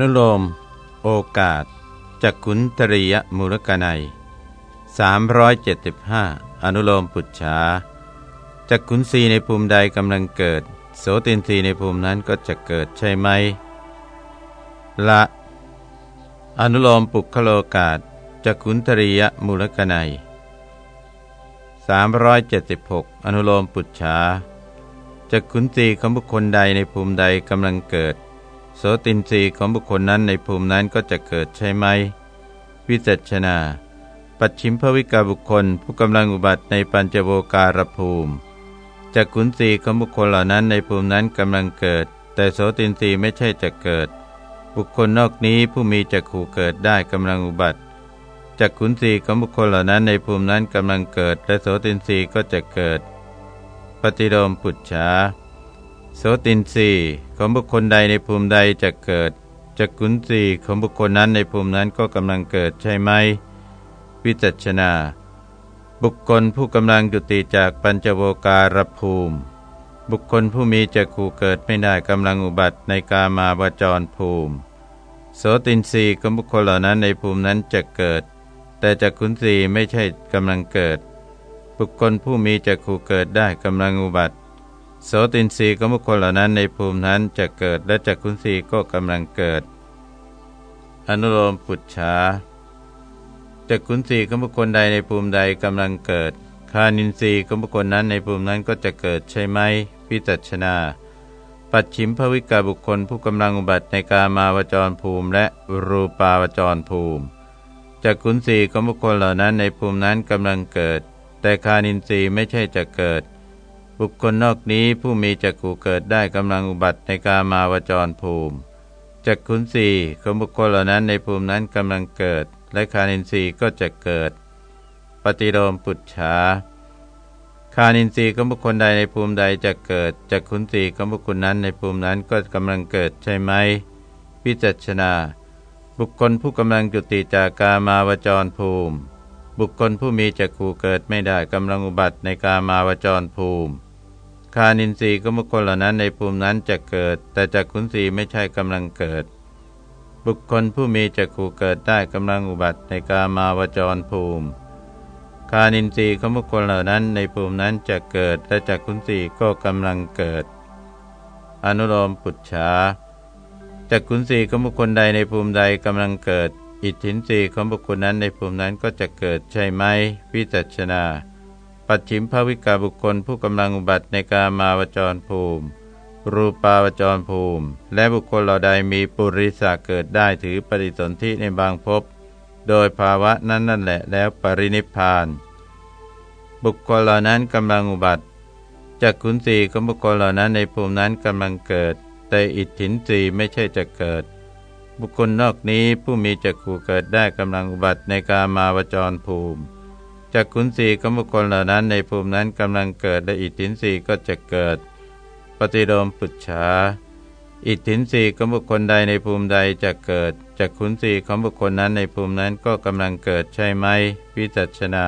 นุโลม โอกาสจักขุนตริยมูลกนัย375 อนุโลมปุจฉาจักขุนสีในภูมิใดกำลังเกิด โสตินสีในภูมินั้นก็จะเกิดใช่ไหม ละ อนุโลมปุคโลกาสจักขุนตริยมูลกนัย376 อนุโลมปุจฉาจักขุนสีของบุคคลใดในภูมิใดกำลังเกิด โสตินรีของบุคคลนั้นในภูมินั้นก็จะเกิดใช่ไหม วิจัชนา ปัจฉิมภวิกาบุคคล ผู้กำลังอุบัติในปัญจโวการภูมิจากขุนสีของบุคคลเหล่านั้นในภูมินั้นกำลังเกิด แต่โสตินรีไม่ใช่จะเกิด บุคคลนอกนี้ผู้มีจักขู่เกิดได้กำลังอุบัติจากขุนสีของบุคคลเหล่านั้นในภูมินั้นกำลังเกิด และโสตินรีก็จะเกิด ปฏิโลมปุจฉาโสตินรี ของบุคคลใดในภูมิใดจะเกิดจักขุนสีของบุคคลนั้นในภูมินั้นก็กำลังเกิดใช่ไหม วิจัชนา บุคคลผู้กำลังจุติจากปัญจโวการภูมิ บุคคลผู้มีจักขู่เกิดไม่ได้กำลังอุบัติในกามาวจรภูมิ โสตินรีของบุคคลเหล่านั้นในภูมินั้นจะเกิด แต่จักขุนสีไม่ใช่กำลังเกิด บุคคลผู้มีจักขู่เกิดได้กำลังอุบัติ โสตินรีของบุคคลเหล่านั้นในภูมินั้นจะเกิดและจักขุนสีก็กำลังเกิด อนุโลมปุจฉาจักขุนสีของบุคคลใดในภูมิใดกำลังเกิดคานินทรีย์ของบุคคลนั้นในภูมินั้นก็จะเกิดใช่ไหมพิจัชนา ปัจฉิมภวิกาบุคคลผู้กำลังอุบัติในกามาวจรภูมิและรูปาวจรภูมิจักขุนสีของบุคคลเหล่านั้นในภูมินั้นกำลังเกิด แต่คานินทรีย์ไม่ใช่จะเกิด บุคคลนอกนี้ผู้มีจักขู่เกิดได้กำลังอุบัติในกามาวจรภูมิจักขุนสีของบุคคลเหล่านั้นในภูมินั้นกำลังเกิด และคานินทรีย์ก็จะเกิด ปฏิโลมปุจฉาคานินทรีย์ของบุคคลใดในภูมิใดจะเกิดจักขุนสีของบุคคลนั้นในภูมินั้นก็กำลังเกิดใช่ไหมพิจัชนา บุคคลผู้กำลังจุติจากกามาวจรภูมิ บุคคลผู้มีจักขู่เกิดไม่ได้กำลังอุบัติในกามาวจรภูมิ คานินทรีย์ก็บุคคลเหล่านั้นในภูมินั้นจะเกิด แต่จักขุนสีไม่ใช่กำลังเกิด บุคคลผู้มีจักขู่เกิดได้กำลังอุบัติในกามาวจรภูมิคานินทรีย์ของบุคคลเหล่านั้นในภูมินั้นจะเกิด และจักขุนสีก็กำลังเกิด อนุโลมปุจฉาจักขุนสีของบุคคลใดในภูมิใดกำลังเกิด อิทธินรีของบุคคลนั้นในภูมินั้นก็จะเกิดใช่ไหมวิจัชนา ปัจฉิมภวิกาบุคคลผู้กำลังอุบัติในกามาวจรภูมิ รูปาวจรภูมิ และบุคคลเหล่าใดมีปุริสาเกิดได้ถือปฏิสนธิในบางภพโดยภาวะนั้นนั่นแหละแล้วปรินิพาน บุคคลเหล่านั้นกำลังอุบัติจากขุนสีของบุคคลเหล่านั้นในภูมินั้นกำลังเกิด แต่อิทธินสีไม่ใช่จะเกิด บุคคลนอกนี้ผู้มีจักขู่เกิดได้กำลังอุบัติในกามาวจรภูมิ จากขุนสีของบุคคลเหล่านั้นในภูมินั้นกำลังเกิดและอิทธินสีก็จะเกิด ปฏิโลมปุจฉาอิทธินสีของบุคคลใดในภูมิใดจะเกิดจากขุนสีของบุคคลนั้นในภูมินั้นก็กำลังเกิดใช่ไหมวิจัชนา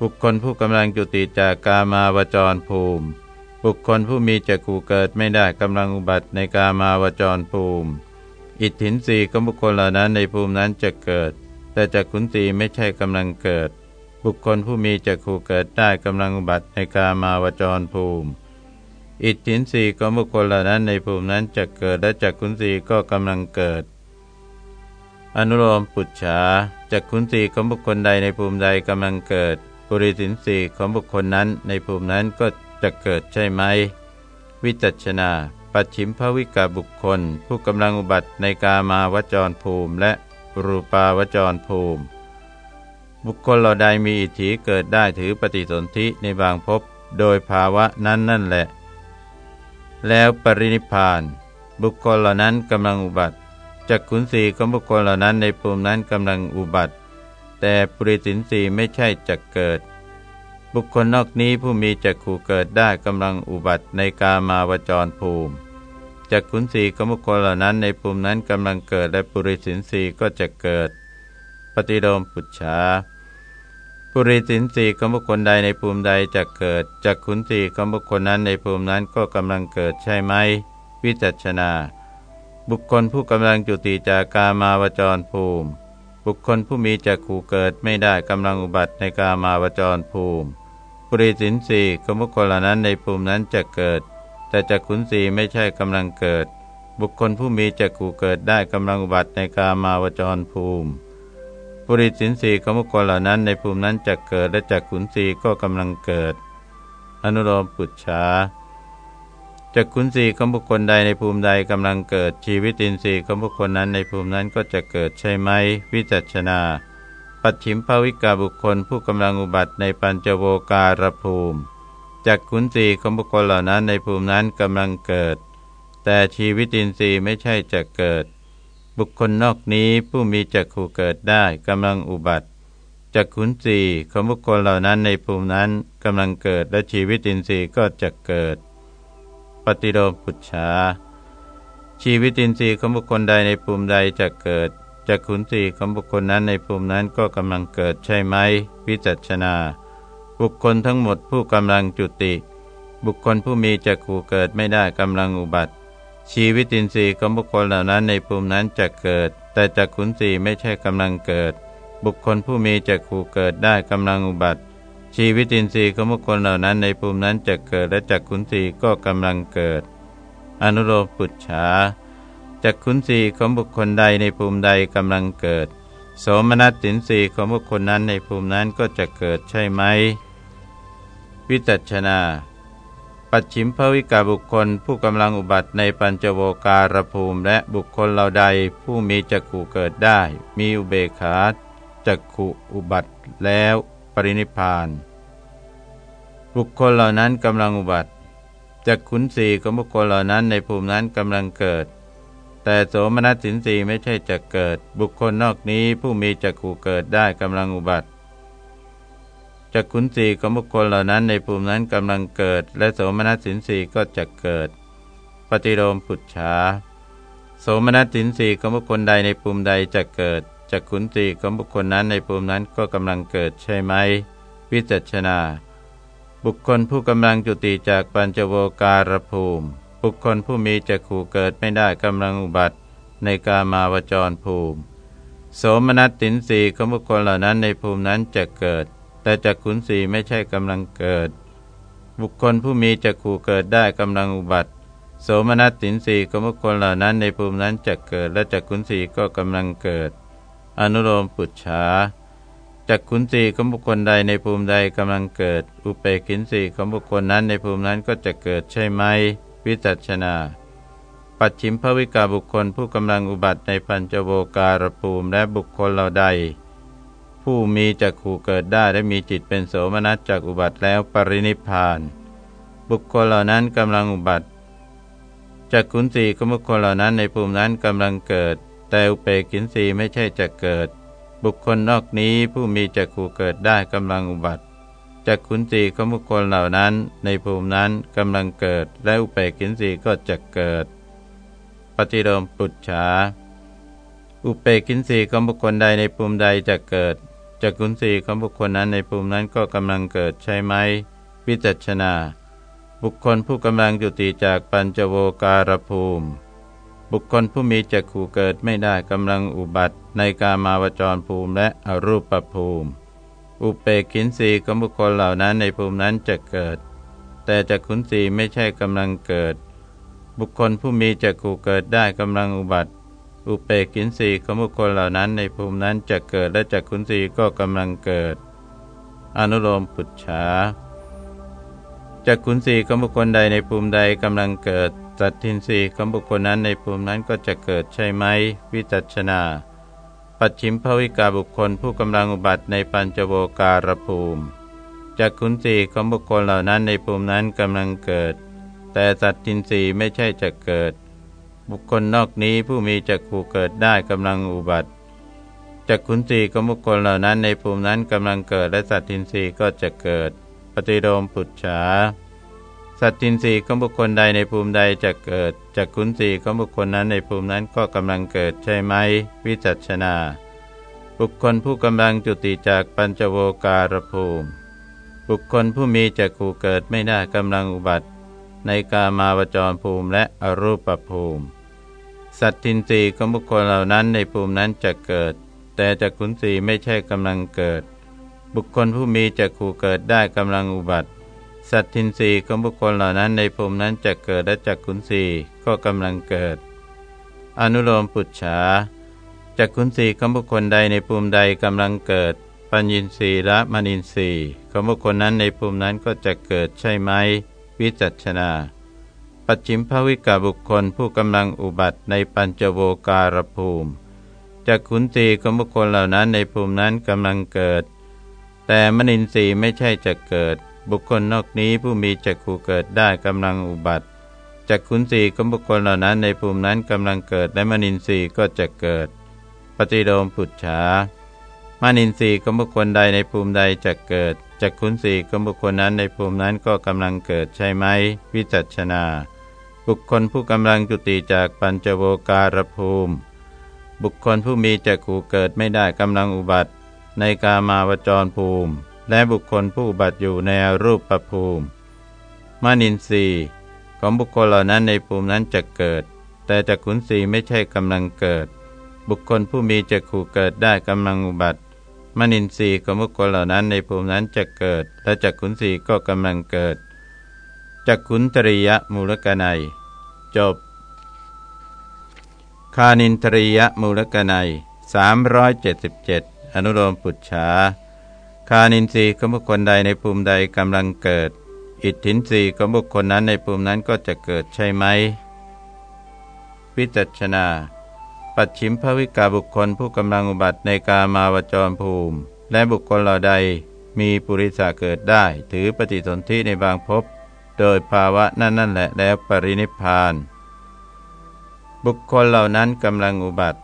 บุคคลผู้กำลังจุติจากกามาวจรภูมิ บุคคลผู้มีจักขู่เกิดไม่ได้กำลังอุบัติในกามาวจรภูมิ อิทธินสีของบุคคลเหล่านั้นในภูมินั้นจะเกิด แต่จากขุนสีไม่ใช่กำลังเกิด บุคคลผู้มีจักขูเกิดได้กำลังบัติในกามาวจรภูมิ อิทธินสีของบุคคลเหล่านั้นในภูมินั้นจะเกิดและจักขุนสีก็กำลังเกิด อนุโลมปุจฉาจักขุนสีของบุคคลใดในภูมิใดกำลังเกิด ปุริสินสีของบุคคลนั้นในภูมินั้นก็จะเกิดใช่ไหม วิจัชนาปัจฉิมภวิกาบุคคล ผู้กำลังอุบัติในกามาวจรภูมิ และรูปาวจรภูมิ บุคคลเราใดมีอิทธิเกิดได้ถือปฏิสนธิในบางภพโดยภาวะนั้นนั่นแหละ แล้วปรินิพานบุคคลเหล่านั้นกำลังอุบัติจักขุนสีของบุคคลเหล่านั้นในภูมินั้นกำลังอุบัติ แต่ปริสินสีไม่ใช่จักเกิด บุคคลนอกนี้ผู้มีจักขู่เกิดได้กำลังอุบัติในกามาวจรภูมิจักขุนสีของบุคคลเหล่านั้นในภูมินั้นกำลังเกิดและปุริสินสีก็จะเกิด ปฏิโลมปุจฉา ปุริสินสีของบุคคลใดในภูมิใดจะเกิดจากขุนสีของบุคคลนั้นในภูมินั้นก็กำลังเกิดใช่ไหม วิจัชนา บุคคลผู้กำลังจุติจากกามาวจรภูมิ บุคคลผู้มีจักขู่เกิดไม่ได้กำลังอุบัติในกามาวจรภูมิปุริสินสีก็บุคคลเหล่านั้นในภูมินั้นจะเกิด แต่จักขุนสีไม่ใช่กำลังเกิด บุคคลผู้มีจักขู่เกิดได้กำลังอุบัติในกามาวจรภูมิ ปุริสินสีของบุคคลเหล่านั้นในภูมินั้นจะเกิดและจักขุนสีก็กำลังเกิด อนุโลมปุจฉาจักขุนสีของบุคคลใดในภูมิใดกำลังเกิด ชีวิตินทรีย์ของบุคคลนั้นในภูมินั้นก็จะเกิดใช่ไหม วิจัชนา ปัจฉิมภวิกาบุคคลผู้กำลังอุบัติในปัญจโวการภูมิจักขุนสีของบุคคลเหล่านั้นในภูมินั้นกำลังเกิด แต่ชีวิตินทรีย์ไม่ใช่จะเกิด บุคคลนอกนี้ผู้มีจักขู่เกิดได้กำลังอุบัติจักขุนสีของบุคคลเหล่านั้นในภูมินั้นกำลังเกิดและชีวิตินทรีย์ก็จะเกิด ปฏิโลมปุจฉาชีวิตินทรีย์ของบุคคลใดในภูมิใดจะเกิดจักขุนสีของบุคคลนั้นในภูมินั้นก็กำลังเกิดใช่ไหมวิจัชนา บุคคลทั้งหมดผู้กำลังจุติ บุคคลผู้มีจักขู่เกิดไม่ได้กำลังอุบัติ ชีวิตินทรีย์ของบุคคลเหล่านั้นในภูมินั้นจะเกิด แต่จักขุนสีไม่ใช่กำลังเกิด บุคคลผู้มีจักขู่เกิดได้กำลังอุบัติ ชีวิตินทรีย์ของบุคคลเหล่านั้นในภูมินั้นจะเกิด และจักขุนสีก็กำลังเกิด อนุโลมปุจฉาจักขุนสีของบุคคลใดในภูมิใดกำลังเกิด โสมนัสสินสีของบุคคลนั้นในภูมินั้นก็จะเกิดใช่ไหมวิจัชนา ปัจฉิมภวิกาบุคคล ผู้กำลังอุบัติในปัญจโวการภูมิ และบุคคลเหล่าใดผู้มีจักขู่เกิดได้ มีอุเบกขาจักขุอุบัติแล้วปรินิพานบุคคลเหล่านั้นกำลังอุบัติจากขุนสีของบุคคลเหล่านั้นในภูมินั้นกำลังเกิด แต่โสมนัสสินสีไม่ใช่จะเกิด บุคคลนอกนี้ผู้มีจักขู่เกิดได้กำลังอุบัติ จากขุนสีของบุคคลเหล่านั้นในภูมินั้นกำลังเกิด และโสมนัสสินสีก็จะเกิด ปฏิโลมปุจฉาโสมนัสสินสีของบุคคลใดในภูมิใดจะเกิดจากขุนสีของบุคคลนั้นในภูมินั้นก็กำลังเกิดใช่ไหม วิจัชนา บุคคลผู้กำลังจุติจากปัญจโวการภูมิ บุคคลผู้มีจักขู่เกิดไม่ได้กำลังอุบัติในกามาวจรภูมิ โสมนัสตินสีของบุคคลเหล่านั้นในภูมินั้นจะเกิด แต่จักขุนสีไม่ใช่กำลังเกิด บุคคลผู้มีจักขู่เกิดได้กำลังอุบัติ โสมนัสตินสีของบุคคลเหล่านั้นในภูมินั้นจะเกิดและจักขุนสีก็กำลังเกิด อนุโลมปุจฉาจากขุนสีของบุคคลใดในภูมิใดกำลังเกิด อุเปกินสีของบุคคลนั้นในภูมินั้นก็จะเกิดใช่ไหม วิจัชนาปัจฉิมภวิกาบุคคลผู้กำลังอุบัติในปัญจโวการภูมิและบุคคลเหล่าใด ผู้มีจักขู่เกิดได้และมีจิตเป็นโสมนัสจากอุบัติแล้วปรินิพาน บุคคลเหล่านั้นกำลังอุบัติจากขุนสีของบุคคลเหล่านั้นในภูมินั้นกำลังเกิด แต่อุเปกินสีไม่ใช่จะเกิด บุคคลนอกนี้ผู้มีจักขู่เกิดได้กำลังอุบัติจักขุนสีของบุคคลเหล่านั้น ในภูมินั้นกำลังเกิด และอุเปกินสีก็จะเกิด ปฏิโลมปุจฉาอุเปกินสีของบุคคลใดในภูมิใดจะเกิด จักขุนสีของบุคคลนั้นในภูมินั้นก็กำลังเกิดใช่ไหมวิจัชนา บุคคลผู้กำลังจุติจากปัญจโวการภูมิ บุคคลผู้มีจักขู่เกิดไม่ได้กำลังอุบัติในกามาวจรภูมิและอรูปภูมิ อุเปกินสีของบุคคลเหล่านั้นในภูมินั้นจะเกิด แต่จักขุนสีไม่ใช่กำลังเกิด บุคคลผู้มีจักขู่เกิดได้กำลังอุบัติ อุเปกินสีของบุคคลเหล่านั้นในภูมินั้นจะเกิดและจักขุนสีก็กำลังเกิด อนุโลมปุจฉาจักขุนสีของบุคคลใดในภูมิใดกำลังเกิด สัตทินรีของบุคคลนั้นในภูมินั้นก็จะเกิดใช่ไหม วิจัชนา ปัจฉิมภวิกาบุคคลผู้กำลังอุบัติในปัญจโวการภูมิจากขุนสีของบุคคลเหล่านั้นในภูมินั้นกำลังเกิด แต่สัตทินรีไม่ใช่จะเกิด บุคคลนอกนี้ผู้มีจักขู่เกิดได้กำลังอุบัติจากขุนสีของบุคคลเหล่านั้นในภูมินั้นกำลังเกิดและสัตทินรีก็จะเกิด ปฏิโลมปุจฉาสัตตินรีของบุคคลใดในภูมิใดจะเกิดจากขุนสีของบุคคลนั้นในภูมินั้นก็กำลังเกิดใช่ไหม วิจัชนา บุคคลผู้กำลังจุติจากปัญจโวการภูมิ บุคคลผู้มีจักขู่เกิดไม่ได้กำลังอุบัติ ในกามาวจรภูมิและอรูปภูมิ สัตทินรีของบุคคลเหล่านั้นในภูมินั้นจะเกิด แต่จักขุนสีไม่ใช่กำลังเกิด บุคคลผู้มีจักขู่เกิดได้กำลังอุบัติ สัตทินรีของบุคคลเหล่านั้นในภูมินั้นจะเกิดและจักขุนสีก็กำลังเกิด อนุโลมปุจฉาจักขุนสีของบุคคลใดในภูมิใดกำลังเกิด ปัญญินรีและมณินรีของบุคคลนั้นในภูมินั้นก็จะเกิดใช่ไหมวิจัชนา ปัจฉิมภวิกาบุคคลผู้กำลังอุบัติในปัญจโวการภูมิจากขุนตีของบุคคลเหล่านั้นในภูมินั้นกำลังเกิด แต่มนินทรีย์ไม่ใช่จะเกิด บุคคลนอกนี้ผู้มีจักขูเกิดได้กำลังอุบัติจากขุนตีของบุคคลเหล่านั้นในภูมินั้นกำลังเกิดและมนินทรีย์ก็จะเกิด ปฏิโดมปุจฉามนินทรีย์ของบุคคลใดในภูมิใดจะเกิดจากขุนสีของบุคคลนั้นในภูมินั้นก็กำลังเกิดใช่ไหมวิจัชนา บุคคลผู้กำลังจุติจากปัญจโวการภูมิ บุคคลผู้มีจักขู่เกิดไม่ได้กำลังอุบัติ ในกามาวจรภูมิ และบุคคลผู้อุบัติอยู่ในรูปประภูมิมานินทรีย์ของบุคคลเหล่านั้นในภูมินั้นจะเกิด แต่จักขุนสีไม่ใช่กำลังเกิด บุคคลผู้มีจักขู่เกิดได้กำลังอุบัติมนินทรีย์ของบุคคลเหล่านั้นในภูมินั้นจะเกิด และจักขุนสีก็กำลังเกิด จักขุนตริยมูลกนัย จบ คานินตริยมูลกนัย377 อนุโลมปุจฉาคานินทรีย์ของบุคคลใดในภูมิใดกำลังเกิด อิทธินทรีย์ของบุคคลนั้นในภูมินั้นก็จะเกิดใช่ไหมวิจัชนา ปัจฉิมภวิกาบุคคลผู้กำลังอุบัติในกามาวจรภูมิ และบุคคลเหล่าใดมีปุริสาเกิดได้ ถือปฏิสนธิในบางภพ โดยภาวะนั่นนั่นแหละแล้วปรินิพาน บุคคลเหล่านั้นกำลังอุบัติ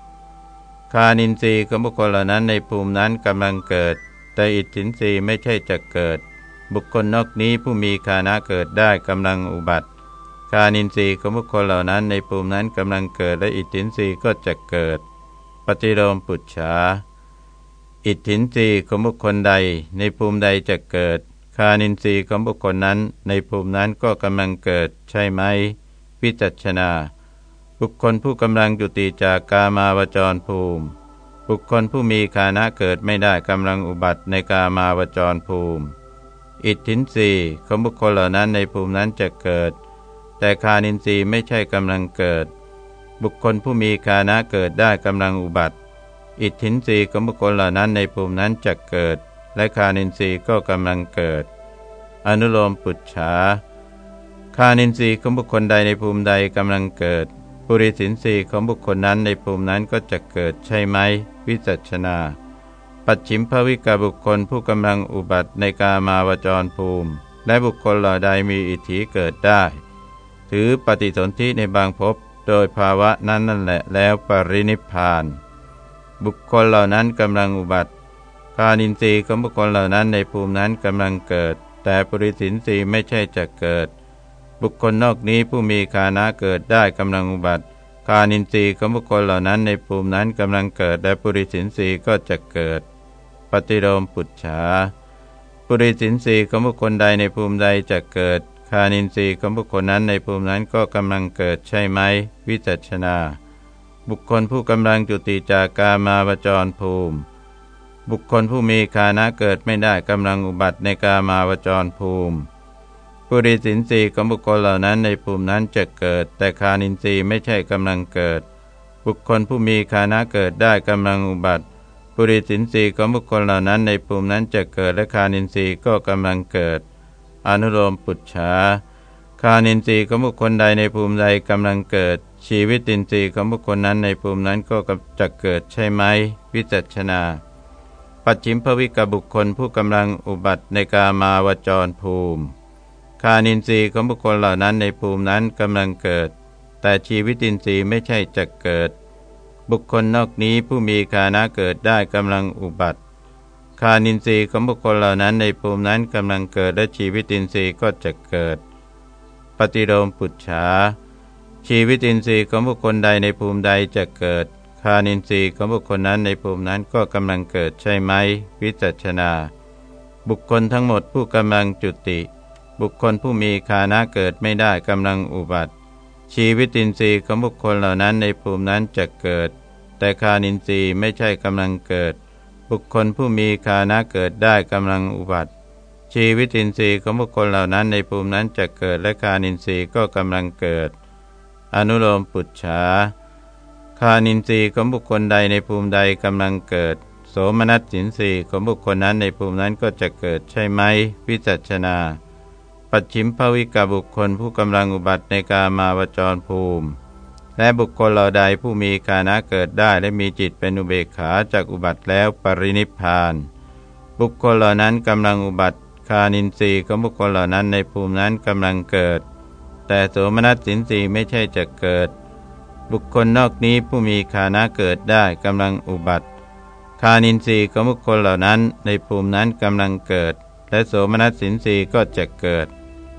คานินทรีย์ของบุคคลเหล่านั้นในภูมินั้นกำลังเกิด แต่อิทธินทรีย์ไม่ใช่จะเกิด บุคคลนอกนี้ผู้มีคานะเกิดได้กำลังอุบัติคานินทรีย์ของบุคคลเหล่านั้นในภูมินั้นกำลังเกิดและอิทธินทรีย์ก็จะเกิด ปฏิโลมปุจฉาอิทธินทรีย์ของบุคคลใดในภูมิใดจะเกิดานินทรีย์ของบุคคลนั้น ในภูมินั้นก็กำลังเกิดใช่ไหม วิจัชนา บุคคลผู้กำลังจุติจากกามาวจรภูมิ บุคคลผู้มีคานะเกิดไม่ได้กำลังอุบัติในกามาวจรภูมิ อิทธินทรีย์ของบุคคลเหล่านั้นในภูมินั้นจะเกิด แต่คานินทรีย์ไม่ใช่กำลังเกิด บุคคลผู้มีคานะเกิดได้กำลังอุบัติ อิทธินทรีย์ของบุคคลเหล่านั้นในภูมินั้นจะเกิด และคานินทรีย์ก็กำลังเกิด อนุโลมปุจฉาคานินทรีย์ของบุคคลใดในภูมิใดกำลังเกิด ปุริสินทรีย์ของบุคคลนั้นในภูมินั้นก็จะเกิดใช่ไหม วิจัชนา ปัจฉิมภวิกาบุคคลผู้กำลังอุบัติในกามาวจรภูมิ และบุคคลเหล่าใดมีอิทธิเกิดได้ ถือปฏิสนธิในบางภพโดยภาวะนั้นนั่นแหละแล้วปรินิพาน บุคคลเหล่านั้นกำลังอุบัติ คานินทรีย์ของบุคคลเหล่านั้นในภูมินั้นกำลังเกิด แต่ปริสินทรีย์ไม่ใช่จะเกิด บุคคลนอกนี้ผู้มีคานะเกิดได้กำลังอุบัติคานินทรีย์ของบุคคลเหล่านั้นในภูมินั้นกำลังเกิด และปุริสินทรีย์ก็จะเกิด ปฏิโลมปุจฉาปุริสินทรีย์ของบุคคลใดในภูมิใดจะเกิดคานินทรีย์ของบุคคลนั้นในภูมินั้นก็กำลังเกิดใช่ไหม วิจัชนา บุคคลผู้กำลังจุติจากกามาวจรภูมิ บุคคลผู้มีคานะเกิดไม่ได้กำลังอุบัติในกามาวจรภูมิ ปุริสินทรีย์ของบุคคลเหล่านั้นในภูมินั้นจะเกิด แต่คานินทรีย์ไม่ใช่กำลังเกิด บุคคลผู้มีคานะเกิดได้กำลังอุบัติปุริสินทรีย์ของบุคคลเหล่านั้นในภูมินั้นจะเกิดและคานินทรีย์ก็กำลังเกิด อนุโลมปุจฉาคานินทรีย์ของบุคคลใดในภูมิใดกำลังเกิด ชีวิตินทรีย์ของบุคคลนั้นในภูมินั้นก็จะเกิดใช่ไหมวิจัชนา ปัจฉิมภวิกบุคคลผู้กำลังอุบัติในกามาวจรภูมิคานินทรีย์ของบุคคลเหล่านั้นในภูมินั้นกำลังเกิด แต่ชีวิตินทรีย์ไม่ใช่จะเกิด บุคคลนอกนี้ผู้มีคานะเกิดได้กำลังอุบัติคานินทรีย์ของบุคคลเหล่านั้นในภูมินั้นกำลังเกิดและชีวิตินทรีย์ก็จะเกิด ปฏิโลมปุจฉาชีวิตินทรีย์ของบุคคลใดในภูมิใดจะเกิด คานินทรีย์ของบุคคลนั้นในภูมินั้นก็กำลังเกิดใช่ไหมวิจัชนา บุคคลทั้งหมดผู้กำลังจุติ บุคคลผู้มีคานะเกิดไม่ได้กำลังอุบัติ ชีวิตินทรีย์ของบุคคลเหล่านั้นในภูมินั้นจะเกิด แต่คานินทรีย์ไม่ใช่กำลังเกิด บุคคลผู้มีคานะเกิดได้กำลังอุบัติ ชีวิตินทรีย์ของบุคคลเหล่านั้นในภูมินั้นจะเกิดและคานินทรีย์ก็กำลังเกิด อนุโลมปุจฉาานินทรีย์ของบุคคลใดในภูมิใดกำลังเกิด โสมนัสสินทรีย์ของบุคคลนั้นในภูมินั้นก็จะเกิดใช่ไหม วิจัชนา ปัจฉิมภวิกบุคคลผู้กำลังอุบัติในกามาวจรภูมิ และบุคคลเหล่าใดผู้มีคานะเกิดได้และมีจิตเป็นอุเบกขาจากอุบัติแล้วปรินิพาน บุคคลเหล่านั้นกำลังอุบัติคานินทรีย์ของบุคคลเหล่านั้นในภูมินั้นกำลังเกิด แต่โสมนัสสินทรีย์ไม่ใช่จะเกิด บุคคลนอกนี้ผู้มีคานะเกิดได้กำลังอุบัติคานินทรีย์ของบุคคลเหล่านั้นในภูมินั้นกำลังเกิด และโสมนัสสินทรีย์ก็จะเกิด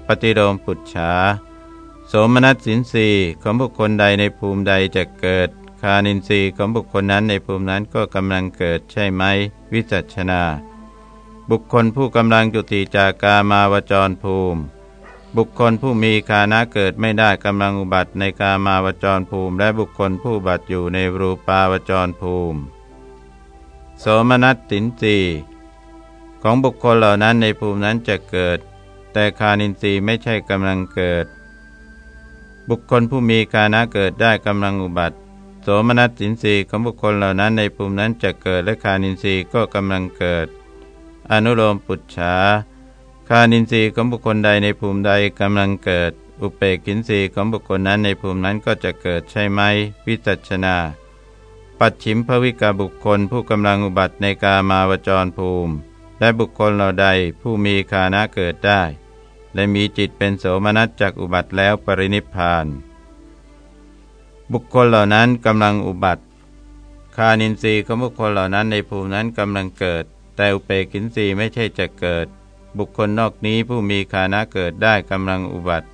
ปฏิโลมปุจฉาโสมนัสสินสีของบุคคลใดในภูมิใดจะเกิด คานินทรีย์ของบุคคลนั้นในภูมินั้นก็กำลังเกิดใช่ไหม วิจัชนา บุคคลผู้กำลังจุติจากกามาวจรภูมิ บุคคลผู้มีคานะเกิดไม่ได้กำลังอุบัติในกามาวจรภูมิ และบุคคลผู้บัติอยู่ในรูปาวจรภูมิ โสมนัสสินสีของบุคคลเหล่านั้นในภูมินั้นจะเกิด แต่คานินทรีย์ไม่ใช่กำลังเกิด บุคคลผู้มีคานะเกิดได้กำลังอุบัติ โสมนัสสินทรีของบุคคลเหล่านั้นในภูมินั้นจะเกิดและคานินทรีย์ก็กำลังเกิด อนุโลมปุจฉา คานินทรีย์ของบุคคลใดในภูมิใดกำลังเกิด อุเปกินทรีย์ของบุคคลนั้นในภูมินั้นก็จะเกิดใช่ไหม วิจัชนา ปัจฉิมภวิกาบุคคลผู้กำลังอุบัติในกามาวจรภูมิ และบุคคลเหล่าใดผู้มีคานะเกิดได้ และมีจิตเป็นโสมนัสจากอุบัติแล้วปรินิพาน บุคคลเหล่านั้นกำลังอุบัติคานินทรีย์ของบุคคลเหล่านั้นในภูมินั้นกำลังเกิด แต่อุเปกินทรีย์ไม่ใช่จะเกิด บุคคลนอกนี้ผู้มีคานะเกิดได้กำลังอุบัติ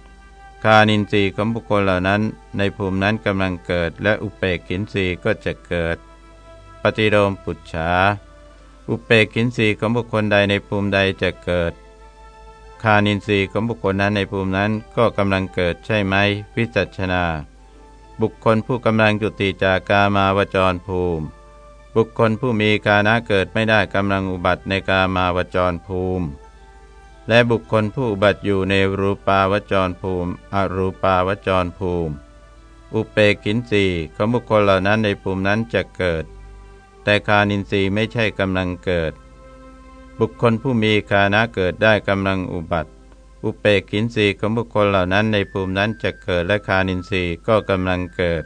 คานินทรีย์ของบุคคลเหล่านั้น ในภูมินั้นกำลังเกิด และอุเปกินทรีย์ก็จะเกิด ปฏิโลมปุจฉาอุเปกินทรีย์ของบุคคลใดในภูมิใดจะเกิด คานินทรีย์ของบุคคลนั้นในภูมินั้นก็กำลังเกิดใช่ไหมวิจัชนา บุคคลผู้กำลังจุติจากกามาวจรภูมิ บุคคลผู้มีกานะเกิดไม่ได้กำลังอุบัติในกามาวจรภูมิ และบุคคลผู้อุบัติอยู่ในรูปาวจรภูมิ อรูปาวจรภูมิ อุเปกินสีของบุคคลเหล่านั้นในภูมินั้นจะเกิด แต่คานินทรีย์ไม่ใช่กำลังเกิด บุคคลผู้มีคานะเกิดได้กำลังอุบัติ อุเปกินสีของบุคคลเหล่านั้นในภูมินั้นจะเกิดและคานินทรีย์ก็กำลังเกิด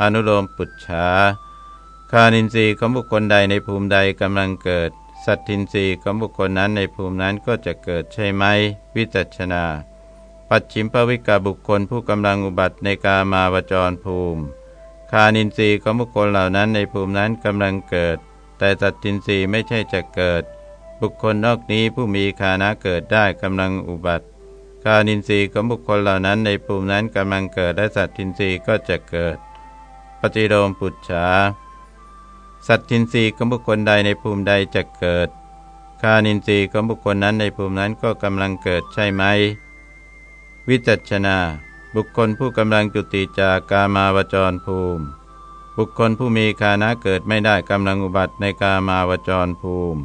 อนุโลมปุจฉาคานินทรีย์ของบุคคลใดในภูมิใดกำลังเกิด สัตทินรีย์ของบุคคลนั้นในภูมินั้นก็จะเกิดใช่ไหม วิจัชนา ปัจฉิมภวิกาบุคคลผู้กำลังอุบัติในกามาวจรภูมิ คานินทรีย์ของบุคคลเหล่านั้นในภูมินั้นกำลังเกิด แต่สัตทินรีย์ไม่ใช่จะเกิด บุคคลนอกนี้ผู้มีคานะเกิดได้กำลังอุบัติ คานินทรีย์ของบุคคลเหล่านั้นในภูมินั้นกำลังเกิดและสัตทินรีย์ก็จะเกิด ปฏิโลมปุจฉา สัตทินรีของบุคคลใดในภูมิใดจะเกิด คานินทรีย์ของบุคคลนั้นในภูมินั้นก็กำลังเกิดใช่ไหม วิจัชนา บุคคลผู้กำลังจุติจากกามาวจรภูมิ บุคคลผู้มีคานะเกิดไม่ได้กำลังอุบัติในกามาวจรภูมิ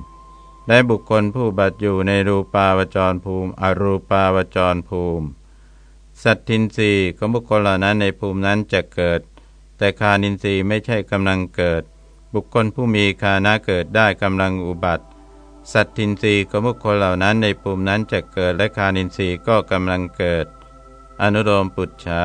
และบุคคลผู้บัติอยู่ในรูปาวจรภูมิ อรูปาวจรภูมิ สัตทินรีของบุคคลเหล่านั้นในภูมินั้นจะเกิด แต่คานินทรีย์ไม่ใช่กำลังเกิด บุคคลผู้มีคานะเกิดได้กำลังอุบัติ สัตทินรีของบุคคลเหล่านั้นในภูมินั้นจะเกิดและคานินทรีย์ก็กำลังเกิด อนุโลมปุจฉา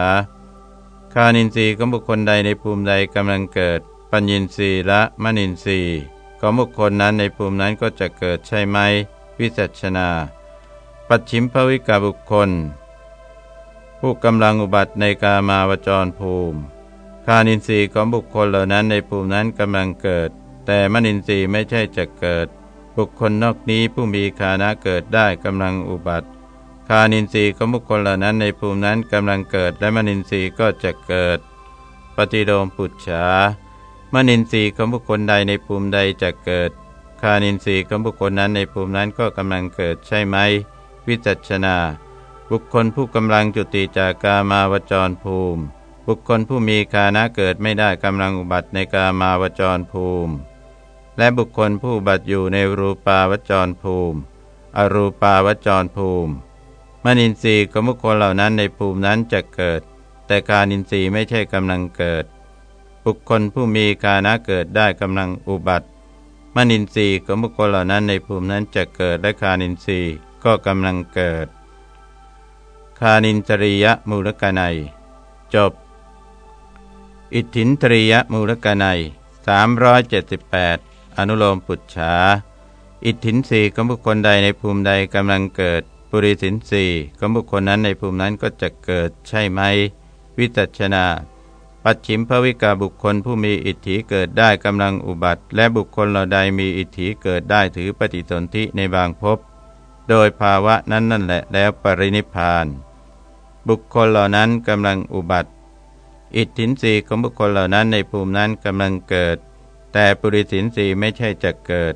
คานินทรีย์ของบุคคลใดในภูมิใดกำลังเกิด ปัญญินทรีย์และมณินทรีย์ของบุคคลนั้นในภูมินั้นก็จะเกิดใช่ไหม วิจัชนา ปัจฉิมภวิกาบุคคล ผู้กำลังอุบัติในกามาวจรภูมิ คานินทรีย์ของบุคคลเหล่านั้นในภูมินั้นกำลังเกิด แต่มนินทรีย์ไม่ใช่จะเกิด บุคคลนอกนี้ผู้มีคานะเกิดได้กำลังอุบัติคานินทรีย์ของบุคคลเหล่านั้นในภูมินั้นกำลังเกิดและมนินทรีย์ก็จะเกิด ปฏิโลมปุจฉามนินทรีย์ของบุคคลใดในภูมิใดจะเกิด คานินทรีย์ของบุคคลนั้นในภูมินั้นก็กำลังเกิดใช่ไหม วิจัชนา บุคคลผู้กำลังจุติจากกามาวจรภูมิ บุคคลผู้มีคานะเกิดไม่ได้กำลังอุบัติในกามาวจรภูมิ และบุคคลผู้บัติอยู่ในรูปาวจรภูมิ อรูปาวจรภูมิมนินทรีย์ของบุคคลเหล่านั้นในภูมินั้นจะเกิด แต่การินทรีย์ไม่ใช่กำลังเกิด บุคคลผู้มีคานะเกิดได้กำลังอุบัติมนินทรีย์ของบุคคลเหล่านั้นในภูมินั้นจะเกิดและคานินทรีย์ก็กำลังเกิด คานินตริยมูลกนัย จบ อิทธินตริยมูลกนัย378 อนุโลมปุจฉา อิทธินสีของบุคคลใดในภูมิใดกำลังเกิด ปุริสินสีของบุคคลนั้นในภูมินั้นก็จะเกิดใช่ไหม วิจัชนา ปัจฉิมภวิกาบุคคลผู้มีอิทธิเกิดได้กำลังอุบัติ และบุคคลเหล่าใดมีอิทธิเกิดได้ถือปฏิสนธิในบางภพ โดยภาวะนั้นนั่นแหละแล้วปรินิพาน บุคคลเหล่านั้นกำลังอุบัติ อิทธินสีของบุคคลเหล่านั้นในภูมินั้นกำลังเกิด แต่ปุริสินสีไม่ใช่จะเกิด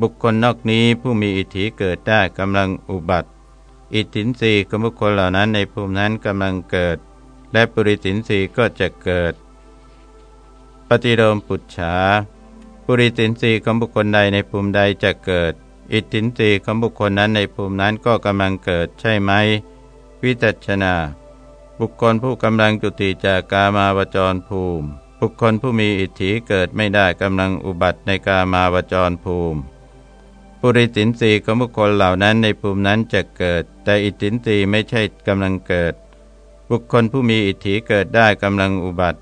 บุคคลนอกนี้ผู้มีอิทธิเกิดได้กำลังอุบัติอิทธินสีของบุคคลเหล่านั้นในภูมินั้นกำลังเกิด และปุริสินสีก็จะเกิด ปฏิโลมปุจฉาปุริสินสีของบุคคลใดในภูมิใดจะเกิด อิทธินสีของบุคคลนั้นในภูมินั้นก็กำลังเกิดใช่ไหมวิจัชนา บุคคลผู้กำลังจุติจากกามาวจรภูมิ บุคคลผู้มีอิทธิเกิดไม่ได้กำลังอุบัติในกามาวจรภูมิ ปุริสินสีของบุคคลเหล่านั้นในภูมินั้นจะเกิด แต่อิทธินสีไม่ใช่กำลังเกิด บุคคลผู้มีอิทธิเกิดได้กำลังอุบัติ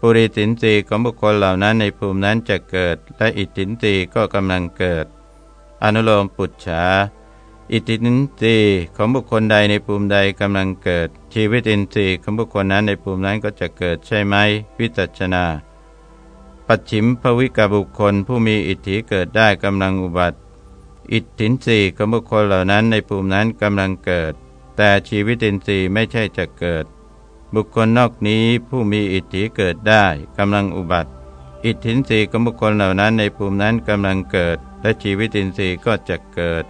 ปุริสินสีของบุคคลเหล่านั้นในภูมินั้นจะเกิด และอิทธินสีก็กำลังเกิด อนุโลมปุจฉา อิทธินสีของบุคคลใดในภูมิใดกำลังเกิด ชีวิตอินทรีย์ของบุคคลนั้นในภูมินั้นก็จะเกิดใช่ไหม วิจัชนา ปัจฉิมภวิกบุคคลผู้มีอิทธิเกิดได้กำลังอุบัติ อิทธินสีของบุคคลเหล่านั้นในภูมินั้นกำลังเกิด แต่ชีวิตินทรีย์ไม่ใช่จะเกิด บุคคลนอกนี้ผู้มีอิทธิเกิดได้กำลังอุบัติ อิทธินทรีย์ของบุคคลเหล่านั้นในภูมินั้นกำลังเกิด และชีวิตินทรีย์ก็จะเกิด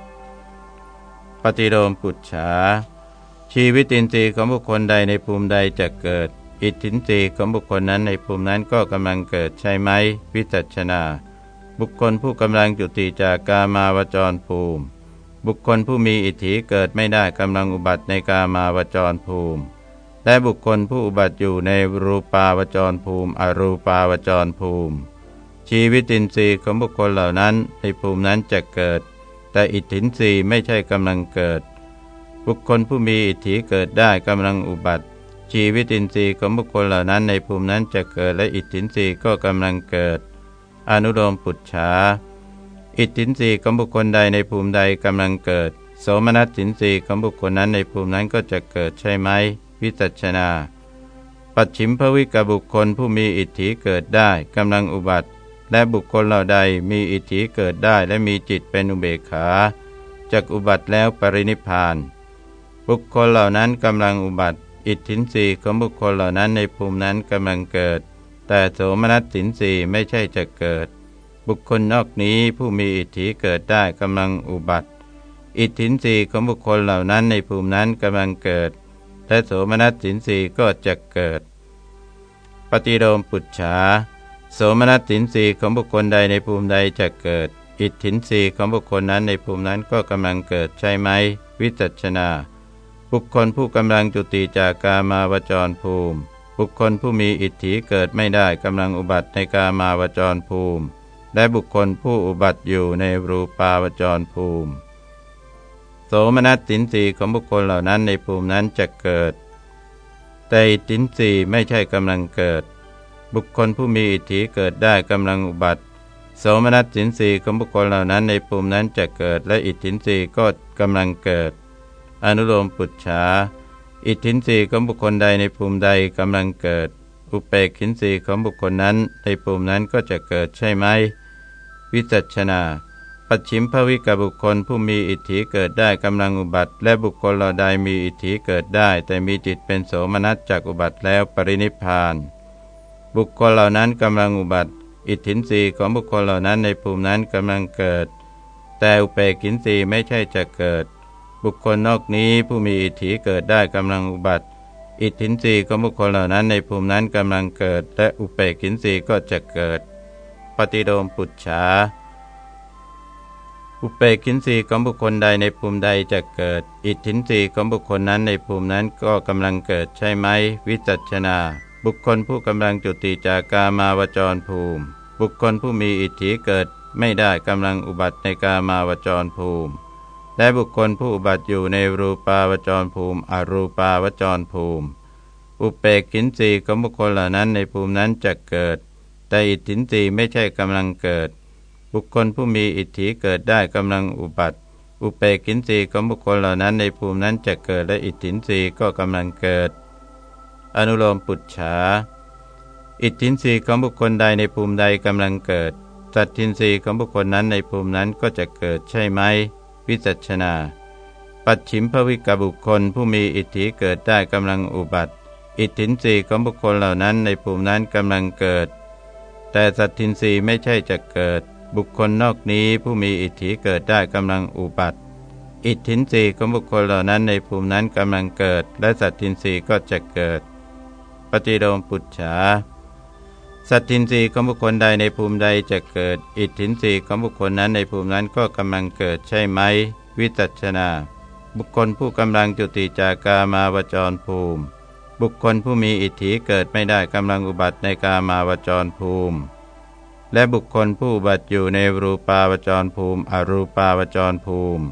ปฏิโลมปุจฉา ชีวิตินทรีย์ของบุคคลใดในภูมิใดจะเกิด อิทธินทรีย์ของบุคคลนั้นในภูมินั้นก็กำลังเกิดใช่ไหมวิจัชนา บุคคลผู้กำลังจุติจากกามาวจรภูมิ บุคคลผู้มีอิทธิเกิดไม่ได้กำลังอุบัติในกามาวจรภูมิ และบุคคลผู้อุบัติอยู่ในรูปาวจรภูมิ อรูปาวจรภูมิ ชีวิตินทรีย์ของบุคคลเหล่านั้นในภูมินั้นจะเกิด แต่อิทธินรีไม่ใช่กำลังเกิด บุคคลผู้มีอิทธิเกิดได้กำลังอุบัติ ชีวิตินทรีย์ของบุคคลเหล่านั้นในภูมินั้นจะเกิดและอิทธินทรีย์ก็กำลังเกิด อนุโลมปุจฉาอิทธินรีของบุคคลใดในภูมิใดกำลังเกิด โสมนัสสินรีของบุคคลนั้นในภูมินั้นก็จะเกิดใช่ไหม วิจัชนา ปัจฉิมภวิกบุคคลผู้มีอิทธิเกิดได้กำลังอุบัติ และบุคคลเหล่าใดมีอิทธิเกิดได้และมีจิตเป็นอุเบกขาจากอุบัติแล้วปรินิพาน บุคคลเหล่านั้นกำลังอุบัติ อิทธินรีของบุคคลเหล่านั้นในภูมินั้นกำลังเกิด แต่โสมนัสสินรีไม่ใช่จะเกิด บุคคลนอกนี้ผู้มีอิทธิเกิดได้กำลังอุบัติ อิทธินสีของบุคคลเหล่านั้นในภูมินั้นกำลังเกิด และโสมนัสสินสีก็จะเกิด ปฏิโลมปุจฉา โสมนัสสินสีของบุคคลใดในภูมิใดจะเกิด อิทธินสีของบุคคลนั้นในภูมินั้นก็กำลังเกิดใช่ไหม วิจัชนา บุคคลผู้กำลังจุติจากกามาวจรภูมิ บุคคลผู้มีอิทธิเกิดไม่ได้กำลังอุบัติในกามาวจรภูมิ และบุคคลผู้อุบัติอยู่ในรูปาวจรภูมิ โสมนัสตินสีของบุคคลเหล่านั้นในภูมินั้นจะเกิด แต่ตินสีไม่ใช่กำลังเกิด บุคคลผู้มีอิทธิเกิดได้กำลังอุบัติโสมนัสสินสีของบุคคลเหล่านั้นในภูมินั้นจะเกิดและอิทธินสีก็กำลังเกิด อนุโลมปุจฉาอิทธินสีของบุคคลใดในภูมิใดกำลังเกิด อุเปกขินสีของบุคคลนั้นในภูมินั้นก็จะเกิดใช่ไหม วิจัชนา ปัจฉิมภวิกบุคคลผู้มีอิทธิเกิดได้กำลังอุบัติ และบุคคลเราใดมีอิทธิเกิดได้ แต่มีจิตเป็นโสมนัสจากอุบัติแล้วปรินิพาน บุคคลเหล่านั้นกำลังอุบัติ อิทธินรีของบุคคลเหล่านั้นในภูมินั้นกำลังเกิด แต่อุเปกินรีไม่ใช่จะเกิด บุคคลนอกนี้ผู้มีอิทธิเกิดได้กำลังอุบัติ อิทธินรีของบุคคลเหล่านั้นในภูมินั้นกำลังเกิด และอุเปกินรีก็จะเกิด ปฏิโดมปุจฉาอุเปกินรีของบุคคลใดในภูมิใดจะเกิด อิทธินรีของบุคคลนั้นในภูมินั้นก็กำลังเกิดใช่ไหม วิจัชนา บุคคลผู้กำลังจุติจากกามาวจรภูมิ บุคคลผู้มีอิทธิเกิดไม่ได้กำลังอุบัติในกามาวจรภูมิ และบุคคลผู้อุบัติอยู่ในรูปาวจรภูมิ อรูปาวจรภูมิ อุเปกินรีของบุคคลเหล่านั้นในภูมินั้นจะเกิด แต่อิทธินรีไม่ใช่กำลังเกิด บุคคลผู้มีอิทธิเกิดได้กำลังอุบัติ อุเปกินรีของบุคคลเหล่านั้นในภูมินั้นจะเกิดและอิทธินรีก็กำลังเกิด อนุโลมปุจฉาอิทธินรีของบุคคลใดในภูมิใดกำลังเกิด สัตทินรีของบุคคลนั้นในภูมินั้นก็จะเกิดใช่ไหม วิจัชนา ปัจฉิมภวิกบุคคลผู้มีอิทธิเกิดได้กำลังอุบัติ อิทธินรีของบุคคลเหล่านั้นในภูมินั้นกำลังเกิด แต่สัตทินรีไม่ใช่จะเกิด บุคคลนอกนี้ผู้มีอิทธิเกิดได้กำลังอุบัติ อิทธินรีของบุคคลเหล่านั้นในภูมินั้นกำลังเกิด และสัตทินรีก็จะเกิด ปฏิโดมปุจฉาสัตทินรีของบุคคลใดในภูมิใดจะเกิด อิทธินรีของบุคคลนั้นในภูมินั้นก็กำลังเกิดใช่ไหม วิจัชนา บุคคลผู้กำลังจุติจากามาวจรภูมิ บุคคลผู้มีอิทธิเกิดไม่ได้กำลังอุบัติในกามาวจรภูมิ และบุคคลผู้บัติอยู่ในรูปาวจรภูมิ อรูปาวจรภูมิ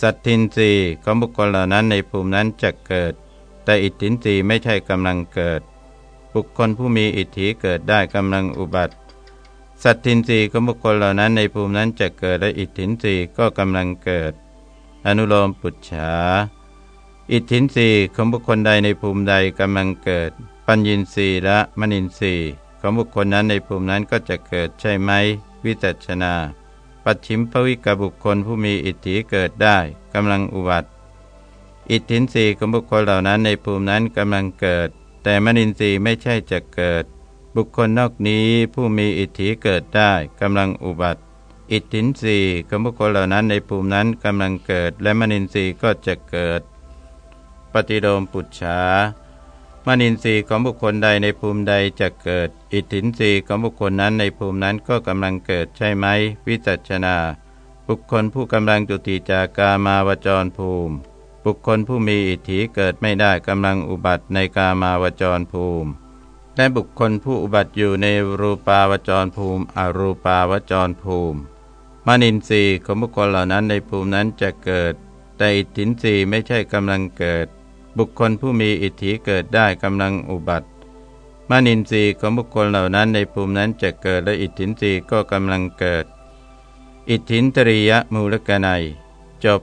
สัตทินรีของบุคคลเหล่านั้นในภูมินั้นจะเกิด แต่อิทธินรีไม่ใช่กำลังเกิด บุคคลผู้มีอิทธิเกิดได้กำลังอุบัติ สัตทินรีของบุคคลเหล่านั้นในภูมินั้นจะเกิดและอิทธินรีก็กำลังเกิด อนุโลมปุจฉา อิทธินรีของบุคคลใดในภูมิใดกำลังเกิด ปัญญินรีและมณินรีของบุคคลนั้นในภูมินั้นก็จะเกิดใช่ไหม วิจัชนา ปัจฉิมภวิกบุคคลผู้มีอิทธิเกิดได้กำลังอุบัติ อิทธินรีของบุคคลเหล่านั้นในภูมินั้นกำลังเกิด แต่มนินทรีย์ไม่ใช่จะเกิด บุคคลนอกนี้ผู้มีอิทธิเกิดได้กำลังอุบัติ อิทธินรีของบุคคลเหล่านั้นในภูมินั้นกำลังเกิด และมนินทรีย์ก็จะเกิด ปฏิโลมปุจฉามนินทรีย์ของบุคคลใดในภูมิใดจะเกิด อิทธินทรีย์ของบุคคลนั้นในภูมินั้นก็กำลังเกิดใช่ไหม วิจัชนา บุคคลผู้กำลังจุติจากกามาวจรภูมิ บุคคลผู้มีอิทธิเกิดไม่ได้กำลังอุบัติในกามาวจรภูมิ และบุคคลผู้อุบัติอยู่ในรูปาวจรภูมิ อรูปาวจรภูมิมนินทรีย์ของบุคคลเหล่านั้นในภูมินั้นจะเกิด แต่อิทธินทรีย์ไม่ใช่กำลังเกิด บุคคลผู้มีอิทธิเกิดได้กำลังอุบัติมานินทรีย์ของบุคคลเหล่านั้นในภูมินั้นจะเกิดและอิทธินทรีย์ก็กำลังเกิด อิทธินตริยมูลกนัย จบ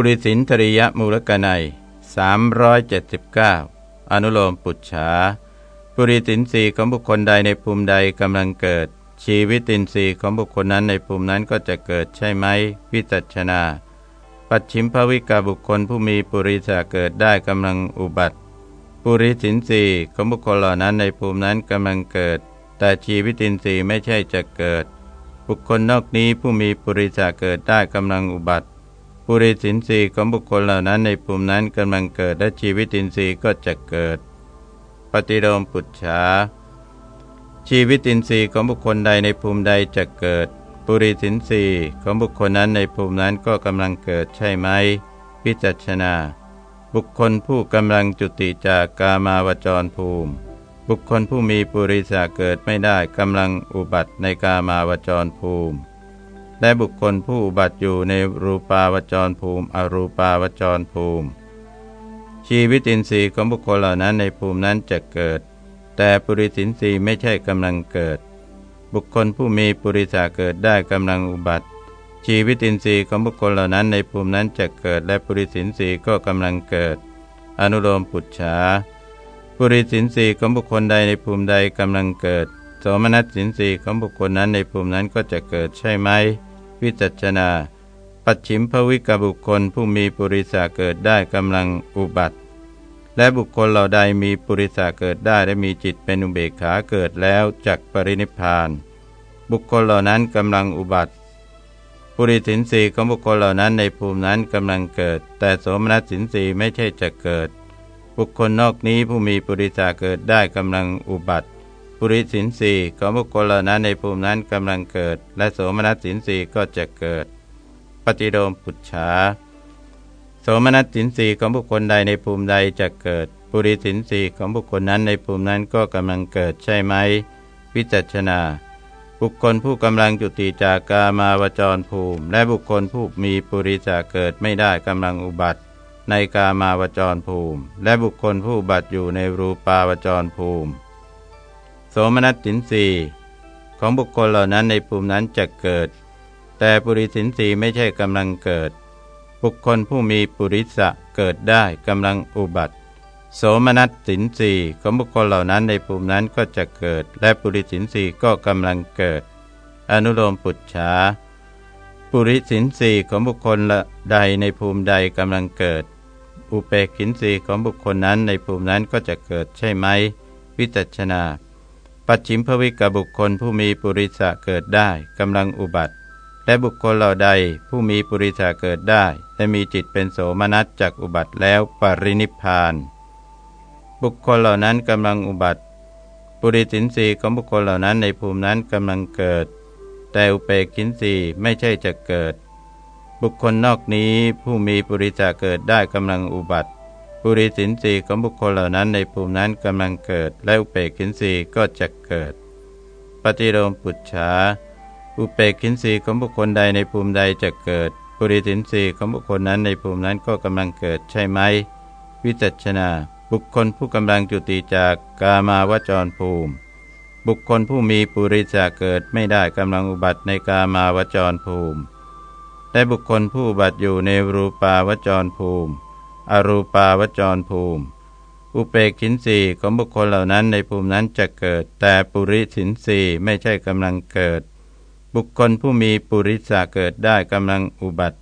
ปุริสินตริยมูลกนัย379 อนุโลมปุจฉาปุริสินทรีของบุคคลใดในภูมิใดกำลังเกิด ชีวิตินทรีย์ของบุคคลนั้นในภูมินั้นก็จะเกิดใช่ไหม วิจัชนา ปัจฉิมภวิกาบุคคลผู้มีปุริสาเกิดได้กำลังอุบัติ ปุริสินสีของบุคคลเหล่านั้นในภูมินั้นกำลังเกิด แต่ชีวิตินทรีย์ไม่ใช่จะเกิด บุคคลนอกนี้ผู้มีปุริสาเกิดได้กำลังอุบัติ ปุริสินสีของบุคคลเหล่านั้นในภูมินั้นกำลังเกิดและชีวิตินทรีย์ก็จะเกิด ปฏิโลมปุจฉาชีวิตินทรีย์ของบุคคลใดในภูมิใดจะเกิด ปุริสินสีของบุคคลนั้นในภูมินั้นก็กำลังเกิดใช่ไหมพิจัชนา บุคคลผู้กำลังจุติจากกามาวจรภูมิ บุคคลผู้มีปุริสาเกิดไม่ได้กำลังอุบัติในกามาวจรภูมิ และบุคคลผู้อุบัติอยู่ในรูปาวจรภูมิ อรูปาวจรภูมิ ชีวิตินทรีย์ของบุคคลเหล่านั้นในภูมินั้นจะเกิด แต่ปุริสินทรีย์ไม่ใช่กำลังเกิด บุคคลผู้มีปุริสาเกิดได้กำลังอุบัติ ชีวิตินทรีย์ของบุคคลเหล่านั้นในภูมินั้นจะเกิด และปุริสินทรีย์ก็กำลังเกิด อนุโลมปุจฉาปุริสินทรีย์ของบุคคลใดในภูมิใดกำลังเกิด โสมนัสสินทรีย์ของบุคคลนั้นในภูมินั้นก็จะเกิดใช่ไหม วิจัชนา ปัจฉิมภวิกบุคคลผู้มีปุริสาเกิดได้กำลังอุบัติ และบุคคลเหล่าใดมีปุริสาเกิดได้และมีจิตเป็นอุเบกขาเกิดแล้วจากปรินิพาน บุคคลเหล่านั้นกำลังอุบัติปุริสินสีของบุคคลเหล่านั้นในภูมินั้นกำลังเกิด แต่โสมนัสสินสีไม่ใช่จะเกิด บุคคลนอกนี้ผู้มีปุริสาเกิดได้กำลังอุบัติ ปุริสินสีของบุคคลเหล่านั้นในภูมินั้นกำลังเกิด และโสมนัสสินสีก็จะเกิด ปฏิโลมปุจฉาโสมนัสสินสีของบุคคลใดในภูมิใดจะเกิด ปุริสินสีของบุคคลนั้นในภูมินั้นก็กำลังเกิดใช่ไหมวิจัชนาบุคคลผู้กำลังจุติจากกามาวจรภูมิ และบุคคลผู้มีปุริสาเกิดไม่ได้กำลังอุบัติ ในกามาวจรภูมิ และบุคคลผู้บัติอยู่ในรูปาวจรภูมิ โสมนัสสินสีของบุคคลเหล่านั้นในภูมินั้นจะเกิด แต่ปุริสินสีไม่ใช่กำลังเกิด บุคคลผู้มีปุริสะเกิดได้กำลังอุบัติ โสมนัสสินสีของบุคคลเหล่านั้นในภูมินั้นก็จะเกิด และปุริสินสีก็กำลังเกิด อนุโลมปุจฉาปุริสินสีของบุคคลใดในภูมิใดกำลังเกิด อุเปกินสีของบุคคลนั้นในภูมินั้นก็จะเกิดใช่ไหม วิจัชนา ปัจฉิมภวิกบุคคลผู้มีปุริสะเกิดได้กำลังอุบัติ และบุคคลเหล่าใดผู้มีปุริสะเกิดได้และมีจิตเป็นโสมนัสจากอุบัติแล้วปรินิพาน บุคคลเหล่านั้นกำลังอุบัติ ปุริสินสีของบุคคลเหล่านั้นในภูมินั้นกำลังเกิด แต่อุเปกินสีไม่ใช่จะเกิด บุคคลนอกนี้ผู้มีปุริจาเกิดได้กำลังอุบัติ ปุริสินสีของบุคคลเหล่านั้นในภูมินั้นกำลังเกิด และอุเปกินสีก็จะเกิด ปฏิโลมปุจฉาอุเปกินสีของบุคคลใดในภูมิใดจะเกิด ปุริสินสีของบุคคลนั้นในภูมินั้นก็กำลังเกิดใช่ไหม วิจัชนา บุคคลผู้กำลังจุติจากกามาวจรภูมิ บุคคลผู้มีปุริจาเกิดไม่ได้กำลังอุบัติในกามาวจรภูมิและบุคคลผู้บัติอยู่ในรูปาวจรภูมิ อรูปาวจรภูมิ อุเปกินสีของบุคคลเหล่านั้นในภูมินั้นจะเกิด แต่ปุริสินสีไม่ใช่กำลังเกิด บุคคลผู้มีปุริสาเกิดได้กำลังอุบัติ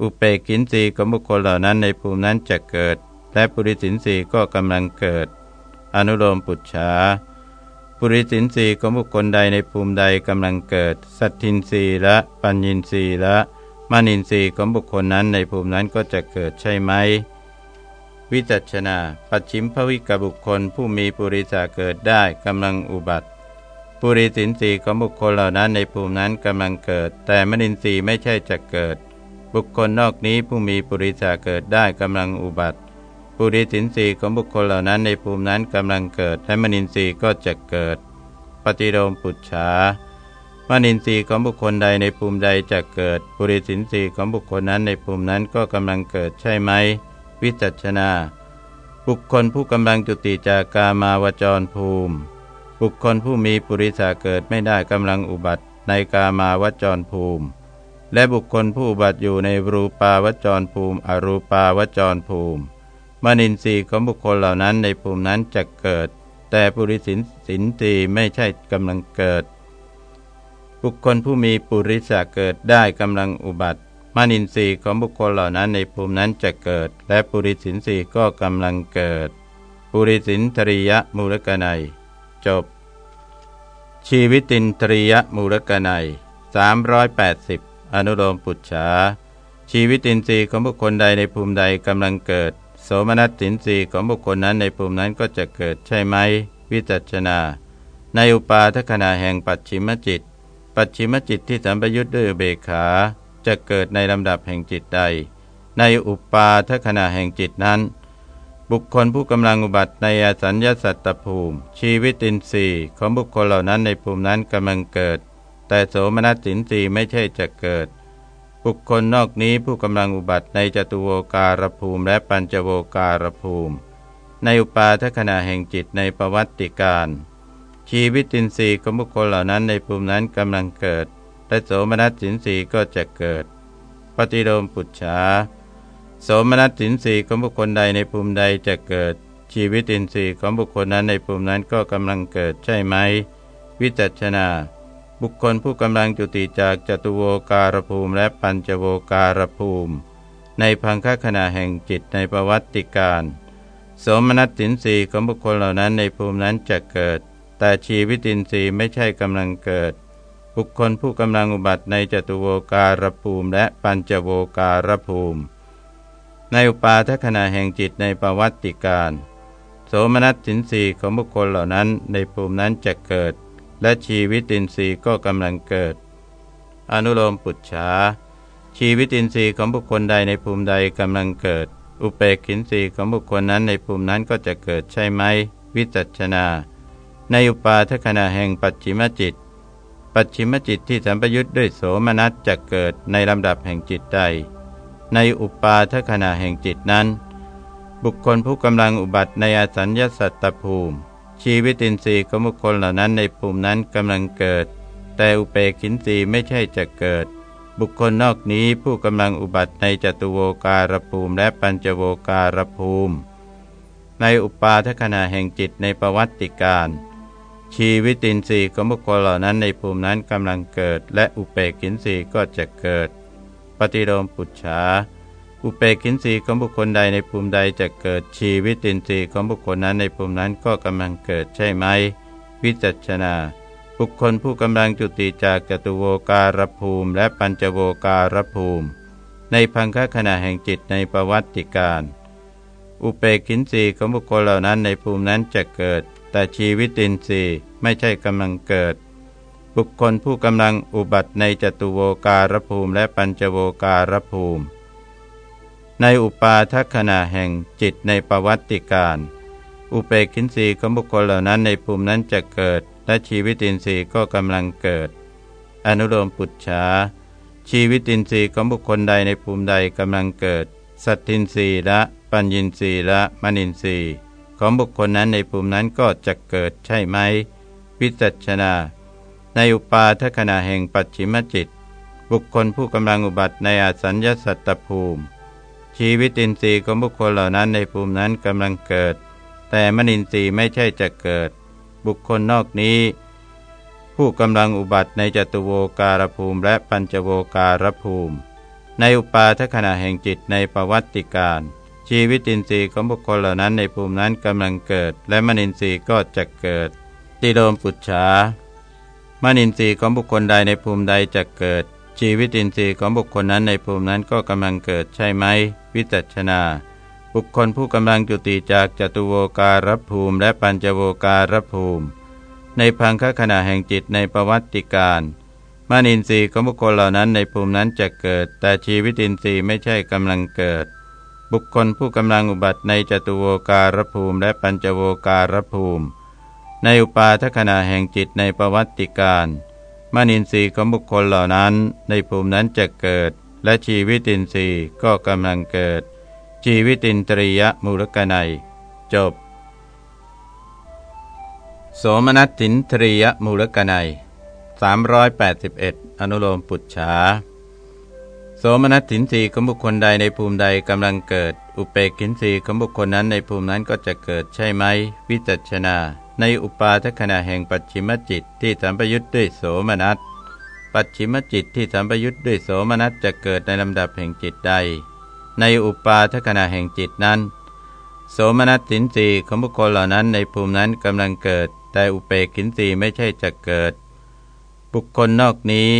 อุเปกินสีของบุคคลเหล่านั้นในภูมินั้นจะเกิด และปุริสินสีก็กำลังเกิด อนุโลมปุจฉาปุริสินสีของบุคคลใดในภูมิใดกำลังเกิด สัตทินสีและปัญญินสีและมานินสีของบุคคลนั้นในภูมินั้นก็จะเกิดใช่ไหม วิจัชนา ปัจฉิมภวิกบุคคลผู้มีปุริสาเกิดได้กำลังอุบัติ ปุริสินสีของบุคคลเหล่านั้นในภูมินั้นกำลังเกิด แต่มนินทรีย์ไม่ใช่จะเกิด บุคคลนอกนี้ผู้มีปุริสาเกิดได้กำลังอุบัติ ปุริสินสีของบุคคลเหล่านั้นในภูมินั้นกำลังเกิดและมนินทรีย์ก็จะเกิด ปฏิโลมปุจฉามนินทรีย์ของบุคคลใดในภูมิใดจะเกิด ปุริสินสีของบุคคลนั้นในภูมินั้นก็กำลังเกิดใช่ไหม วิจัชนา บุคคลผู้กำลังจุติจากกามาวจรภูมิ บุคคลผู้มีปุริสาเกิดไม่ได้กำลังอุบัติในกามาวจรภูมิ และบุคคลผู้อุบัติอยู่ในรูปาวจรภูมิ อรูปาวจรภูมิ มนินทรีย์ของบุคคลเหล่านั้นในภูมินั้นจะเกิด แต่ปุริสินสินตีไม่ใช่กำลังเกิด บุคคลผู้มีปุริสะเกิดได้กำลังอุบัติ มนินทรีย์ของบุคคลเหล่านั้นในภูมินั้นจะเกิด และปุริสินสีก็กำลังเกิด ปุริสินทริยมูลกนัย จบ ชีวิตินทริยมูลกนัย380 อนุโลมปุจฉาชีวิตินทรีย์ของบุคคลใดในภูมิใดกำลังเกิด โสมนัสสินสีของบุคคลนั้นในภูมินั้นก็จะเกิดใช่ไหม วิจัชนา ในอุปาทขณะแห่งปัจฉิมจิต ปัจฉิมจิตที่สัมปยุทธ์ด้วยเบขา จะเกิดในลำดับแห่งจิตใด ในอุปาทขณะแห่งจิตนั้น บุคคลผู้กำลังอุบัติในอสัญญาสัตตภูมิ ชีวิตินทรีย์ของบุคคลเหล่านั้นในภูมินั้นกำลังเกิด แต่โสมนัสสินทรีย์ไม่ใช่จะเกิด บุคคลนอกนี้ผู้กำลังอุบัติในจตุโวการภูมิและปัญจโวการภูมิ ในอุปาทขณะแห่งจิตในประวัติการชีวิตินทรีย์ของบุคคลเหล่านั้นในภูมินั้นกำลังเกิด และโสมนัสสินทรีก็จะเกิด ปฏิโลมปุจฉาโสมนัสสินทรีของบุคคลใดในภูมิใดจะเกิด ชีวิตินทรีย์ของบุคคลนั้นในภูมินั้นก็กำลังเกิดใช่ไหม วิจัชนา บุคคลผู้กำลังจุติจากจตุโวการภูมิและปัญจโวการภูมิ ในพังคขณะแห่งจิตในประวัติการสมนัตสินสีของบุคคลเหล่านั้นในภูมินั้นจะเกิด แต่ชีวิตินทรีย์ไม่ใช่กำลังเกิด บุคคลผู้กำลังอุบัติในจตุโวการภูมิและปัญจโวการภูมิ ในอุปาทขณะแห่งจิตในประวัติการ โสมนัสสินสีของบุคคลเหล่านั้นในภูมินั้นจะเกิด และชีวิตินทรีย์ก็กำลังเกิด อนุโลมปุจฉาชีวิตินทรีย์ของบุคคลใดในภูมิใดกำลังเกิด อุเปกินทรีย์ของบุคคลนั้นในภูมินั้นก็จะเกิดใช่ไหม วิจัชนา ในอุปาทขณะแห่งปัจฉิมจิต ปัจฉิมจิตที่สัมปยุทธ์ด้วยโสมนัสจะเกิดในลำดับแห่งจิตใด ในอุปาทขณะแห่งจิตนั้น บุคคลผู้กำลังอุบัติในอสัญญาสัตตภูมิ ชีวิตินทรีย์ของบุคคลเหล่านั้นในภูมินั้นกำลังเกิด แต่อุเปกินทรีย์ไม่ใช่จะเกิด บุคคลนอกนี้ผู้กำลังอุบัติในจตุโวการภูมิและปัญจโวการภูมิ ในอุปาทขณะแห่งจิตในประวัติการ ชีวิตินทรีย์ของบุคคลเหล่านั้นในภูมินั้นกำลังเกิด และอุเปกินทรีย์ก็จะเกิด ปฏิโลมปุจฉาอุเปกินทรีย์ของบุคคลใดในภูมิใดจะเกิดชีวิตินทรีย์ของบุคคลนั้นในภูมินั้นก็กำลังเกิดใช่ไหมวิจัชนาบุคคลผู้กำลังจุติจากจตุโวการภูมิ และปัญจโวการภูมิ ในพังคขณะแห่งจิตในประวัติการ อุเปกินทรีย์ของบุคคลเหล่านั้นในภูมินั้นจะเกิด แต่ชีวิตินทรีย์ไม่ใช่กำลังเกิด บุคคลผู้กำลังอุบัติในจตุโวการภูมิและปัญจโวการภูมิ ในอุปาทัขณะแห่งจิตในประวัติการ อุเปกินทรีย์ของบุคคลเหล่านั้นในภูมินั้นจะเกิด และชีวิตินทรีย์ก็กำลังเกิด อนุโลมปุจฉาชีวิตินทรีย์ของบุคคลใดในภูมิใดกำลังเกิด สัตทินทรีย์และ ปัญญินทรีย์และมณินทรีย์ ของบุคคลนั้นในภูมินั้นก็จะเกิดใช่ไหมวิจัชนา ในอุปาทขณะแห่งปัจฉิมจิต บุคคลผู้กำลังอุบัติในอสัญญสัตตภูมิ ชีวิตินทรีย์ของบุคคลเหล่านั้นในภูมินั้นกำลังเกิด แต่มนินทรีย์ไม่ใช่จะเกิด บุคคลนอกนี้ ผู้กำลังอุบัติในจตุโวการภูมิและปัญจโวการภูมิ ในอุปาทขณะแห่งจิตในประวัติการ ชีวิตินทรีย์ของบุคคลเหล่านั้นในภูมินั้นกำลังเกิด และมนินทรีย์ก็จะเกิดติโดมปุจฉามนินทรีย์ของบุคคลใดในภูมิใดจะเกิด ชีวิตินทรีย์ของบุคคลนั้นในภูมินั้นก็กำลังเกิดใช่ไหม วิจัชนา บุคคลผู้กำลังจุติจากจตุโวการภูมิ และปัญจโวการภูมิ ในพังคขณะแห่งจิตในประวัติการมนินทรีย์ของบุคคลเหล่านั้นในภูมินั้นจะเกิด แต่ชีวิตินทรีย์ไม่ใช่กำลังเกิด บุคคลผู้กำลังอุบัติในจตุโวการภูมิและปัญจโวการภูมิ ในอุปาทขณะแห่งจิตในประวัติการมนินทรีย์ของบุคคลเหล่านั้น ในภูมินั้นจะเกิด และชีวิตินทรีย์ก็กำลังเกิด ชีวิตินตรียมูลกนัย จบ โสมนัตถินตรียมูลกนัย381 อนุโลมปุจฉา สมนัสถินสีของบุคคลใดในภูมิใดกำลังเกิด อุเปกินสีของบุคคลนั้นในภูมินั้นก็จะเกิดใช่ไหม วิจัชนา ในอุปาทขณะแห่งปัจฉิมจิตที่สัมปยุทธ์ด้วยโสมนัสปัจฉิมจิตที่สัมปยุทธ์ด้วยโสมนัสจะเกิดในลำดับแห่งจิตใด ในอุปาทขณะแห่งจิตนั้น โสมนัสถินสีของบุคคลเหล่านั้นในภูมินั้นกำลังเกิด แต่อุเปกินสีไม่ใช่จะเกิด บุคคลนอกนี้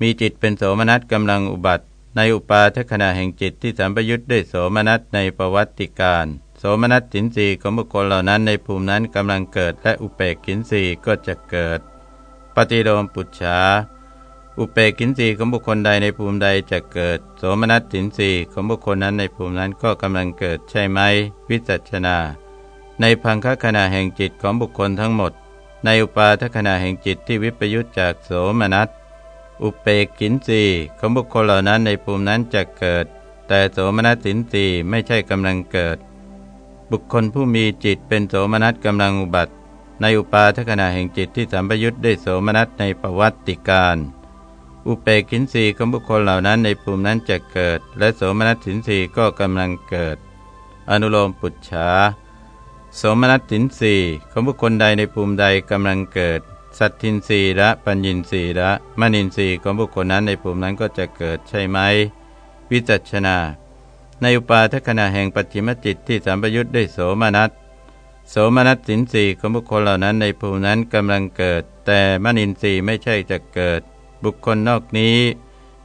มีจิตเป็นโสมนัสกำลังอุบัติ ในอุปาทขณะแห่งจิตที่สัมปยุทธ์ด้วยโสมนัสในประวัติการโสมนัสสินสีของบุคคลเหล่านั้นในภูมินั้นกำลังเกิดและอุเปกินสีก็จะเกิด ปฏิโลมปุจฉาอุเปกินสีของบุคคลใดในภูมิใดจะเกิด โสมนัสสินสีของบุคคลนั้นในภูมินั้นก็กำลังเกิดใช่ไหม วิจัชนา ในพังคขณะแห่งจิตของบุคคลทั้งหมด ในอุปาทขณะแห่งจิตที่วิปยุตจากโสมนัส อุเปกินสีของบุคคลเหล่านั้นในภูมินั้นจะเกิด แต่โสมนัสสินสีไม่ใช่กำลังเกิด บุคคลผู้มีจิตเป็นโสมนัสกำลังอุบัติ ในอุปาทขณะแห่งจิตที่สัมปยุทธ์ด้วยโสมนัสในประวัติการอุเปกินสีของบุคคลเหล่านั้นในภูมินั้นจะเกิด และโสมนัสสินสีก็กำลังเกิด อนุโลมปุจฉาโสมนัสสินสีของบุคคลใดในภูมิใดกำลังเกิด สัตทินรีละปัญญินรีละมณินรีของบุคคลนั้นในภูมินั้นก็จะเกิดใช่ไหม วิจัชนา ในอุปาทขณะแห่งปัจฉิมจิตที่สัมปยุทธ์ด้วยโสมนัสโสมนัสสินสีของบุคคลเหล่านั้นในภูมินั้นกำลังเกิด แต่มนินทรีย์ไม่ใช่จะเกิด บุคคลนอกนี้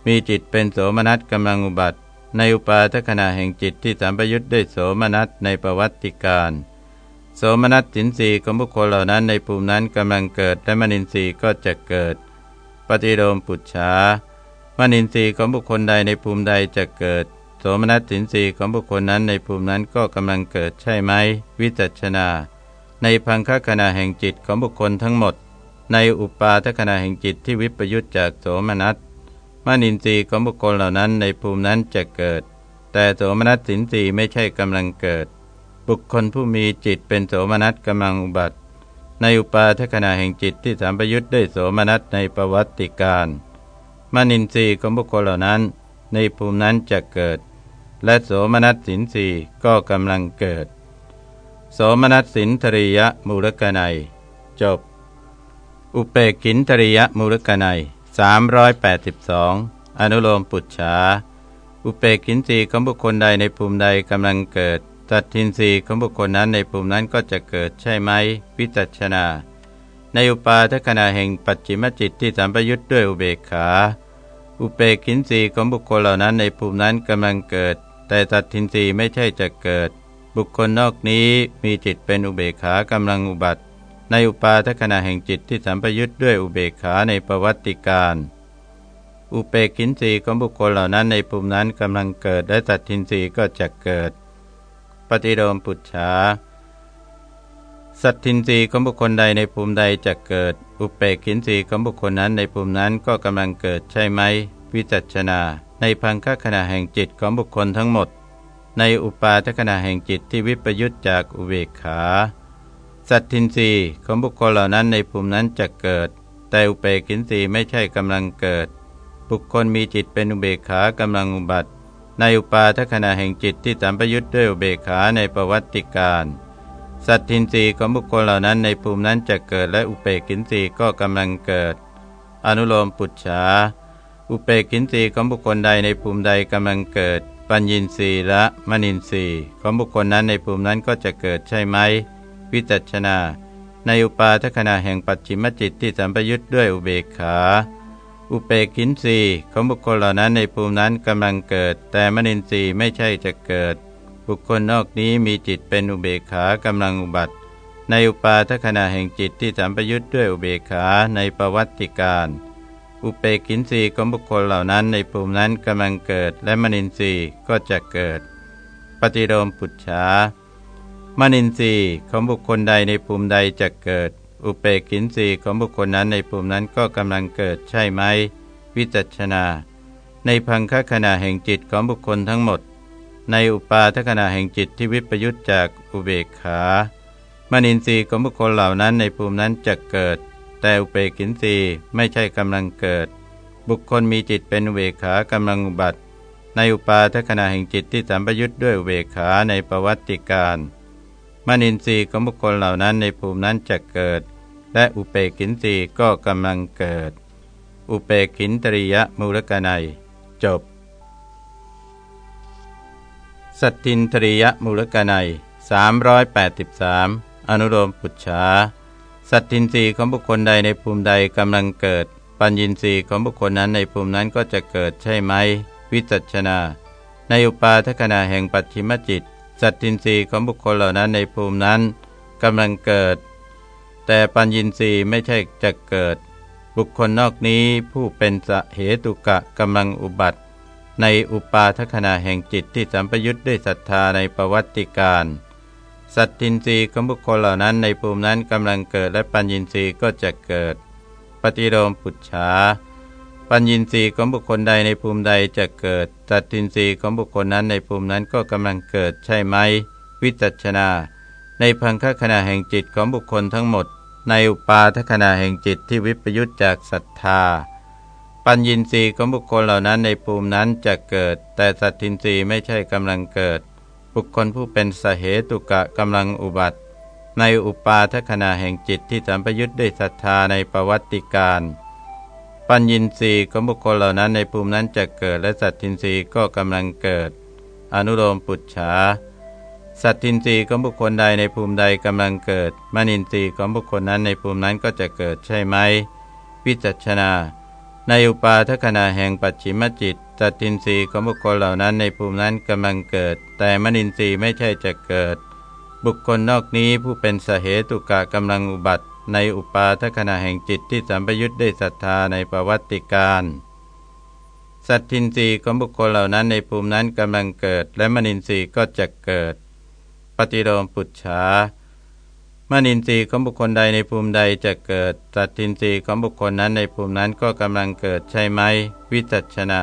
มีจิตเป็นโสมนัสกำลังอุบัติ ในอุปาทขณะแห่งจิตที่สัมปยุทธ์ด้วยโสมนัสในประวัติการ โสมนัสสินสีของบุคคลเหล่านั้นในภูมินั้นกำลังเกิดและมนินทรีย์ก็จะเกิด ปฏิโลมปุจฉามนินทรีย์ของบุคคลใดในภูมิใดจะเกิด โสมนัสสินสีของบุคคลนั้นในภูมินั้นก็กำลังเกิดใช่ไหม วิจัชนา ในพังคขณะแห่งจิตของบุคคลทั้งหมด ในอุปาทขณะแห่งจิตที่วิปยุตจากโสมนัสมนินทรีย์ของบุคคลเหล่านั้นในภูมินั้นจะเกิด แต่โสมนัสสินสีไม่ใช่กำลังเกิด บุคคลผู้มีจิตเป็นโสมนัสกำลังอุบัติ ในอุปาทขณะแห่งจิตที่สามประยุทธ์ด้วยโสมนัสในประวัติการมนินทรีย์ของบุคคลเหล่านั้น ในภูมินั้นจะเกิด และโสมนัสสินสีก็กำลังเกิด โสมนัสสินทริยมูลกนัย จบ อุเปกินทริยมูลกนัย382 อนุโลมปุจฉาอุเปกินสีของบุคคลใดในภูมิใดกำลังเกิด สัตทินรีของบุคคลนั้นในภูมินั้นก็จะเกิดใช่ไหมวิจัชนา ในอุปาทขณะแห่งปัจฉิมจิตที่สัมปยุทธ์ด้วยอุเบกขา อุเปกินรีของบุคคลเหล่านั้นในภูมินั้นกำลังเกิด แต่สัตทินรีไม่ใช่จะเกิด บุคคลนอกนี้มีจิตเป็นอุเบกขากำลังอุบัติ ในอุปาทขณะแห่งจิตที่สัมปยุทธ์ด้วยอุเบกขาในประวัติการอุเปกินรีของบุคคลเหล่านั้นในภูมินั้นกำลังเกิดและสัตทินรีก็จะเกิด ปฏิโลมปุจฉาสัตทินรีของบุคคลใดในภูมิใดจะเกิด อุเปกขินรีของบุคคลนั้นในภูมินั้นก็กำลังเกิดใช่ไหม วิจัชนา ในพังคขณะแห่งจิตของบุคคลทั้งหมด ในอุปาทขณะแห่งจิตที่วิปยุตจากอุเบกขา สัตทินรีของบุคคลเหล่านั้นในภูมินั้นจะเกิด แต่อุเปกขินรีไม่ใช่กำลังเกิด บุคคลมีจิตเป็นอุเบกขากำลังอุบัติ ในอุปาทขณะแห่งจิตที่สัมปยุทธ์ด้วยอุเบกขาในประวัติการสัตทินรีของบุคคลเหล่านั้นในภูมินั้นจะเกิดและอุเปกินรีก็กำลังเกิด อนุโลมปุจฉาอุเปกินรีของบุคคลใดในภูมิใดกำลังเกิด ปัญญินรีและมณินรีของบุคคลนั้นในภูมินั้นก็จะเกิดใช่ไหมวิจัชนา ในอุปาทขณะแห่งปัจฉิมจิตที่สัมปยุทธ์ด้วยอุเบกขา อุเปกินรีของบุคคลเหล่านั้นในภูมินั้นกำลังเกิด แต่มนินทรีย์ไม่ใช่จะเกิด บุคคลนอกนี้มีจิตเป็นอุเบกขากำลังอุบัติ ในอุปาทขณะแห่งจิตที่สัมปยุทธ์ด้วยอุเบกขาในประวัติการอุเปกินรีของบุคคลเหล่านั้นในภูมินั้นกำลังเกิด และมนินทรีย์ก็จะเกิด ปฏิโลมปุจฉามนินทรีย์ของบุคคลใดในภูมิใดจะเกิด อุเปกินสีของบุคคลนั้นในภูมินั้นก็กำลังเกิดใช่ไหม วิจัชนา ในพังคขณะแห่งจิตของบุคคลทั้งหมด ในอุปาทขณะแห่งจิตที่วิปยุตจากอุเบกขามนินทรีย์ของบุคคลเหล่านั้นในภูมินั้นจะเกิด แต่อุเปกินสีไม่ใช่กำลังเกิด บุคคลมีจิตเป็นอุเบกขากำลังอุบัติ ในอุปาทขณะแห่งจิตที่สัมปยุตด้วยอุเบกขาในประวัติการมนินทรีย์ของบุคคลเหล่านั้นในภูมินั้นจะเกิด และอุเปกินทรีก็กำลังเกิด อุเปกินตริยมูลกนัย จบ สัตตินตริยมูลกนัย383 อนุโลมปุจฉาสัตตินทรีของบุคคลใดในภูมิใดกำลังเกิด ปัญญินรีของบุคคลนั้นในภูมินั้นก็จะเกิดใช่ไหม วิจัชนา ในอุปาทขณะแห่งปัจฉิมจิต สัตทินรีของบุคคลเหล่านั้นในภูมินั้นกำลังเกิด แต่ปัญญินทรีย์ไม่ใช่จะเกิด บุคคลนอกนี้ผู้เป็นสเหตุกะกำลังอุบัติ ในอุปาทขณะแห่งจิตที่สัมปยุทธ์ด้วยศรัทธาในประวัติการ สัตทินรีของบุคคลเหล่านั้นในภูมินั้นกำลังเกิดและปัญญินทรีย์ก็จะเกิด ปฏิโลมปุจฉาปัญญินทรีย์ของบุคคลใดในภูมิใดจะเกิดตัดทินทรีย์ของบุคคลนั้นในภูมินั้นก็กำลังเกิดใช่ไหม วิจัชนา ในพังคขณะแห่งจิตของบุคคลทั้งหมด ในอุปาทขณะแห่งจิตที่วิปยุตจากศรัทธา ปัญญินทรีย์ของบุคคลเหล่านั้นในภูมินั้นจะเกิด แต่สัตทินทรีย์ไม่ใช่กำลังเกิด บุคคลผู้เป็นสเหตุกะกำลังอุบัติ ในอุปาทขณะแห่งจิตที่สัมปยุตด้วยศรัทธาในประวัติการปัญญินทรีย์ของบุคคลเหล่านั้นในภูมินั้นจะเกิด และสัตทินทรีย์ก็กำลังเกิด อนุโลมปุจฉา สัตทินรีของบุคคลใดในภูมิใดกำลังเกิดมนินทรีย์ของบุคคลนั้นในภูมินั้นก็จะเกิดใช่ไหมวิจัชนา ในอุปาทขณะแห่งปัจฉิมจิตสัตทินรีของบุคคลเหล่านั้นในภูมินั้นกำลังเกิด แต่มนินทรีย์ไม่ใช่จะเกิด บุคคลนอกนี้ผู้เป็นสเหตุกะกำลังอุบัติ ในอุปาทขณะแห่งจิตที่สัมปยุทธ์ได้ศรัทธาในประวัติการสัตทินรีของบุคคลเหล่านั้นในภูมินั้นกำลังเกิด และมนินทรีย์ก็จะเกิด ฏิโลมปุจฉามนินทรีย์ของบุคคลใดในภูมิใดจะเกิดสัตทินทรีของบุคคลนั้นในภูมินั้นก็กำลังเกิดใช่ไหม วิจัชนา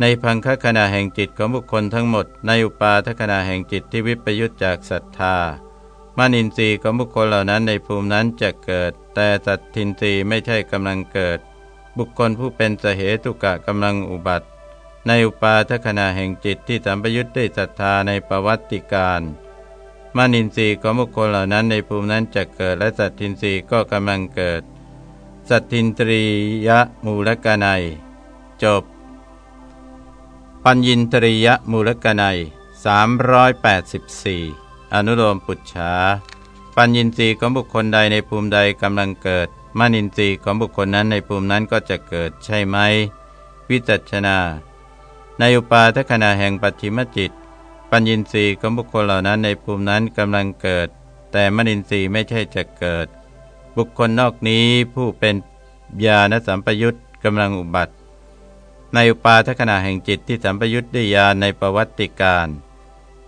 ในพังคขณะแห่งจิตของบุคคลทั้งหมด ในอุปาทขณะแห่งจิตที่วิปยุตจากศรัทธามนินทรีย์ของบุคคลเหล่านั้นในภูมินั้นจะเกิด แต่สัตทินทรีไม่ใช่กำลังเกิด บุคคลผู้เป็นสเหตุกะกำลังอุบัติ ในอุปาทขณะแห่งจิตที่สัมปยุทธ์ได้ศรัทธาในประวัติการ มานินทรีย์ของบุคคลเหล่านั้นในภูมินั้นจะเกิดและสัตทินทรีย์ก็กำลังเกิด สัตทินตรียะมูลกนัย จบ ปัญญินตรียะมูลกนัย384 อนุโลมปุจฉาปัญญินทรีย์ของบุคคลใดในภูมิใดกำลังเกิดมนินทรีย์ของบุคคลนั้นในภูมินั้นก็จะเกิดใช่ไหม วิจัชนา ในอุปาทขณะแห่งปัจฉิมจิต ปัญญินทรีย์ของบุคคลเหล่านั้นในภูมินั้นกำลังเกิด แต่มนินทรีย์ไม่ใช่จะเกิด บุคคลนอกนี้ผู้เป็นญาณสัมปยุตกำลังอุบัติ ในอุปาทขณะแห่งจิตที่สัมปยุตด้วยญาณในประวัติการ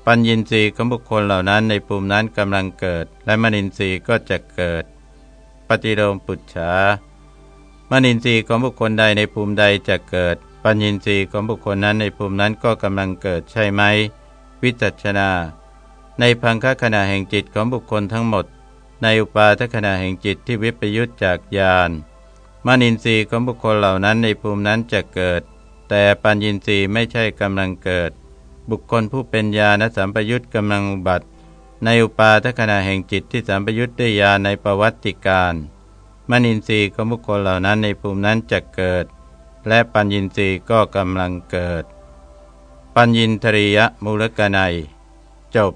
ปัญญินทรีย์ของบุคคลเหล่านั้นในภูมินั้นกำลังเกิด และมนินทรีย์ก็จะเกิด ปฏิโลมปุจฉามนินทรีย์ของบุคคลใดในภูมิใดจะเกิด ปัญญินทรีย์ของบุคคลนั้นในภูมินั้นก็กำลังเกิดใช่ไหม วิจัชนา ในพังคขณะแห่งจิตของบุคคลทั้งหมด ในอุปาทขณะแห่งจิตที่วิปยุตจากญาณมนินทรีย์ของบุคคลเหล่านั้นในภูมินั้นจะเกิด แต่ปัญญินทรีย์ไม่ใช่กำลังเกิด บุคคลผู้เป็นญาณสัมปยุตกำลังอุบัติ ในอุปาทขณะแห่งจิตที่สัมปยุทธ์ด้วยญาณในประวัติการมนินทรีย์ของบุคคลเหล่านั้นในภูมินั้นจะเกิด และปัญญินทรีย์ก็กำลังเกิด ปัญญินทริยมูลกนัย จบ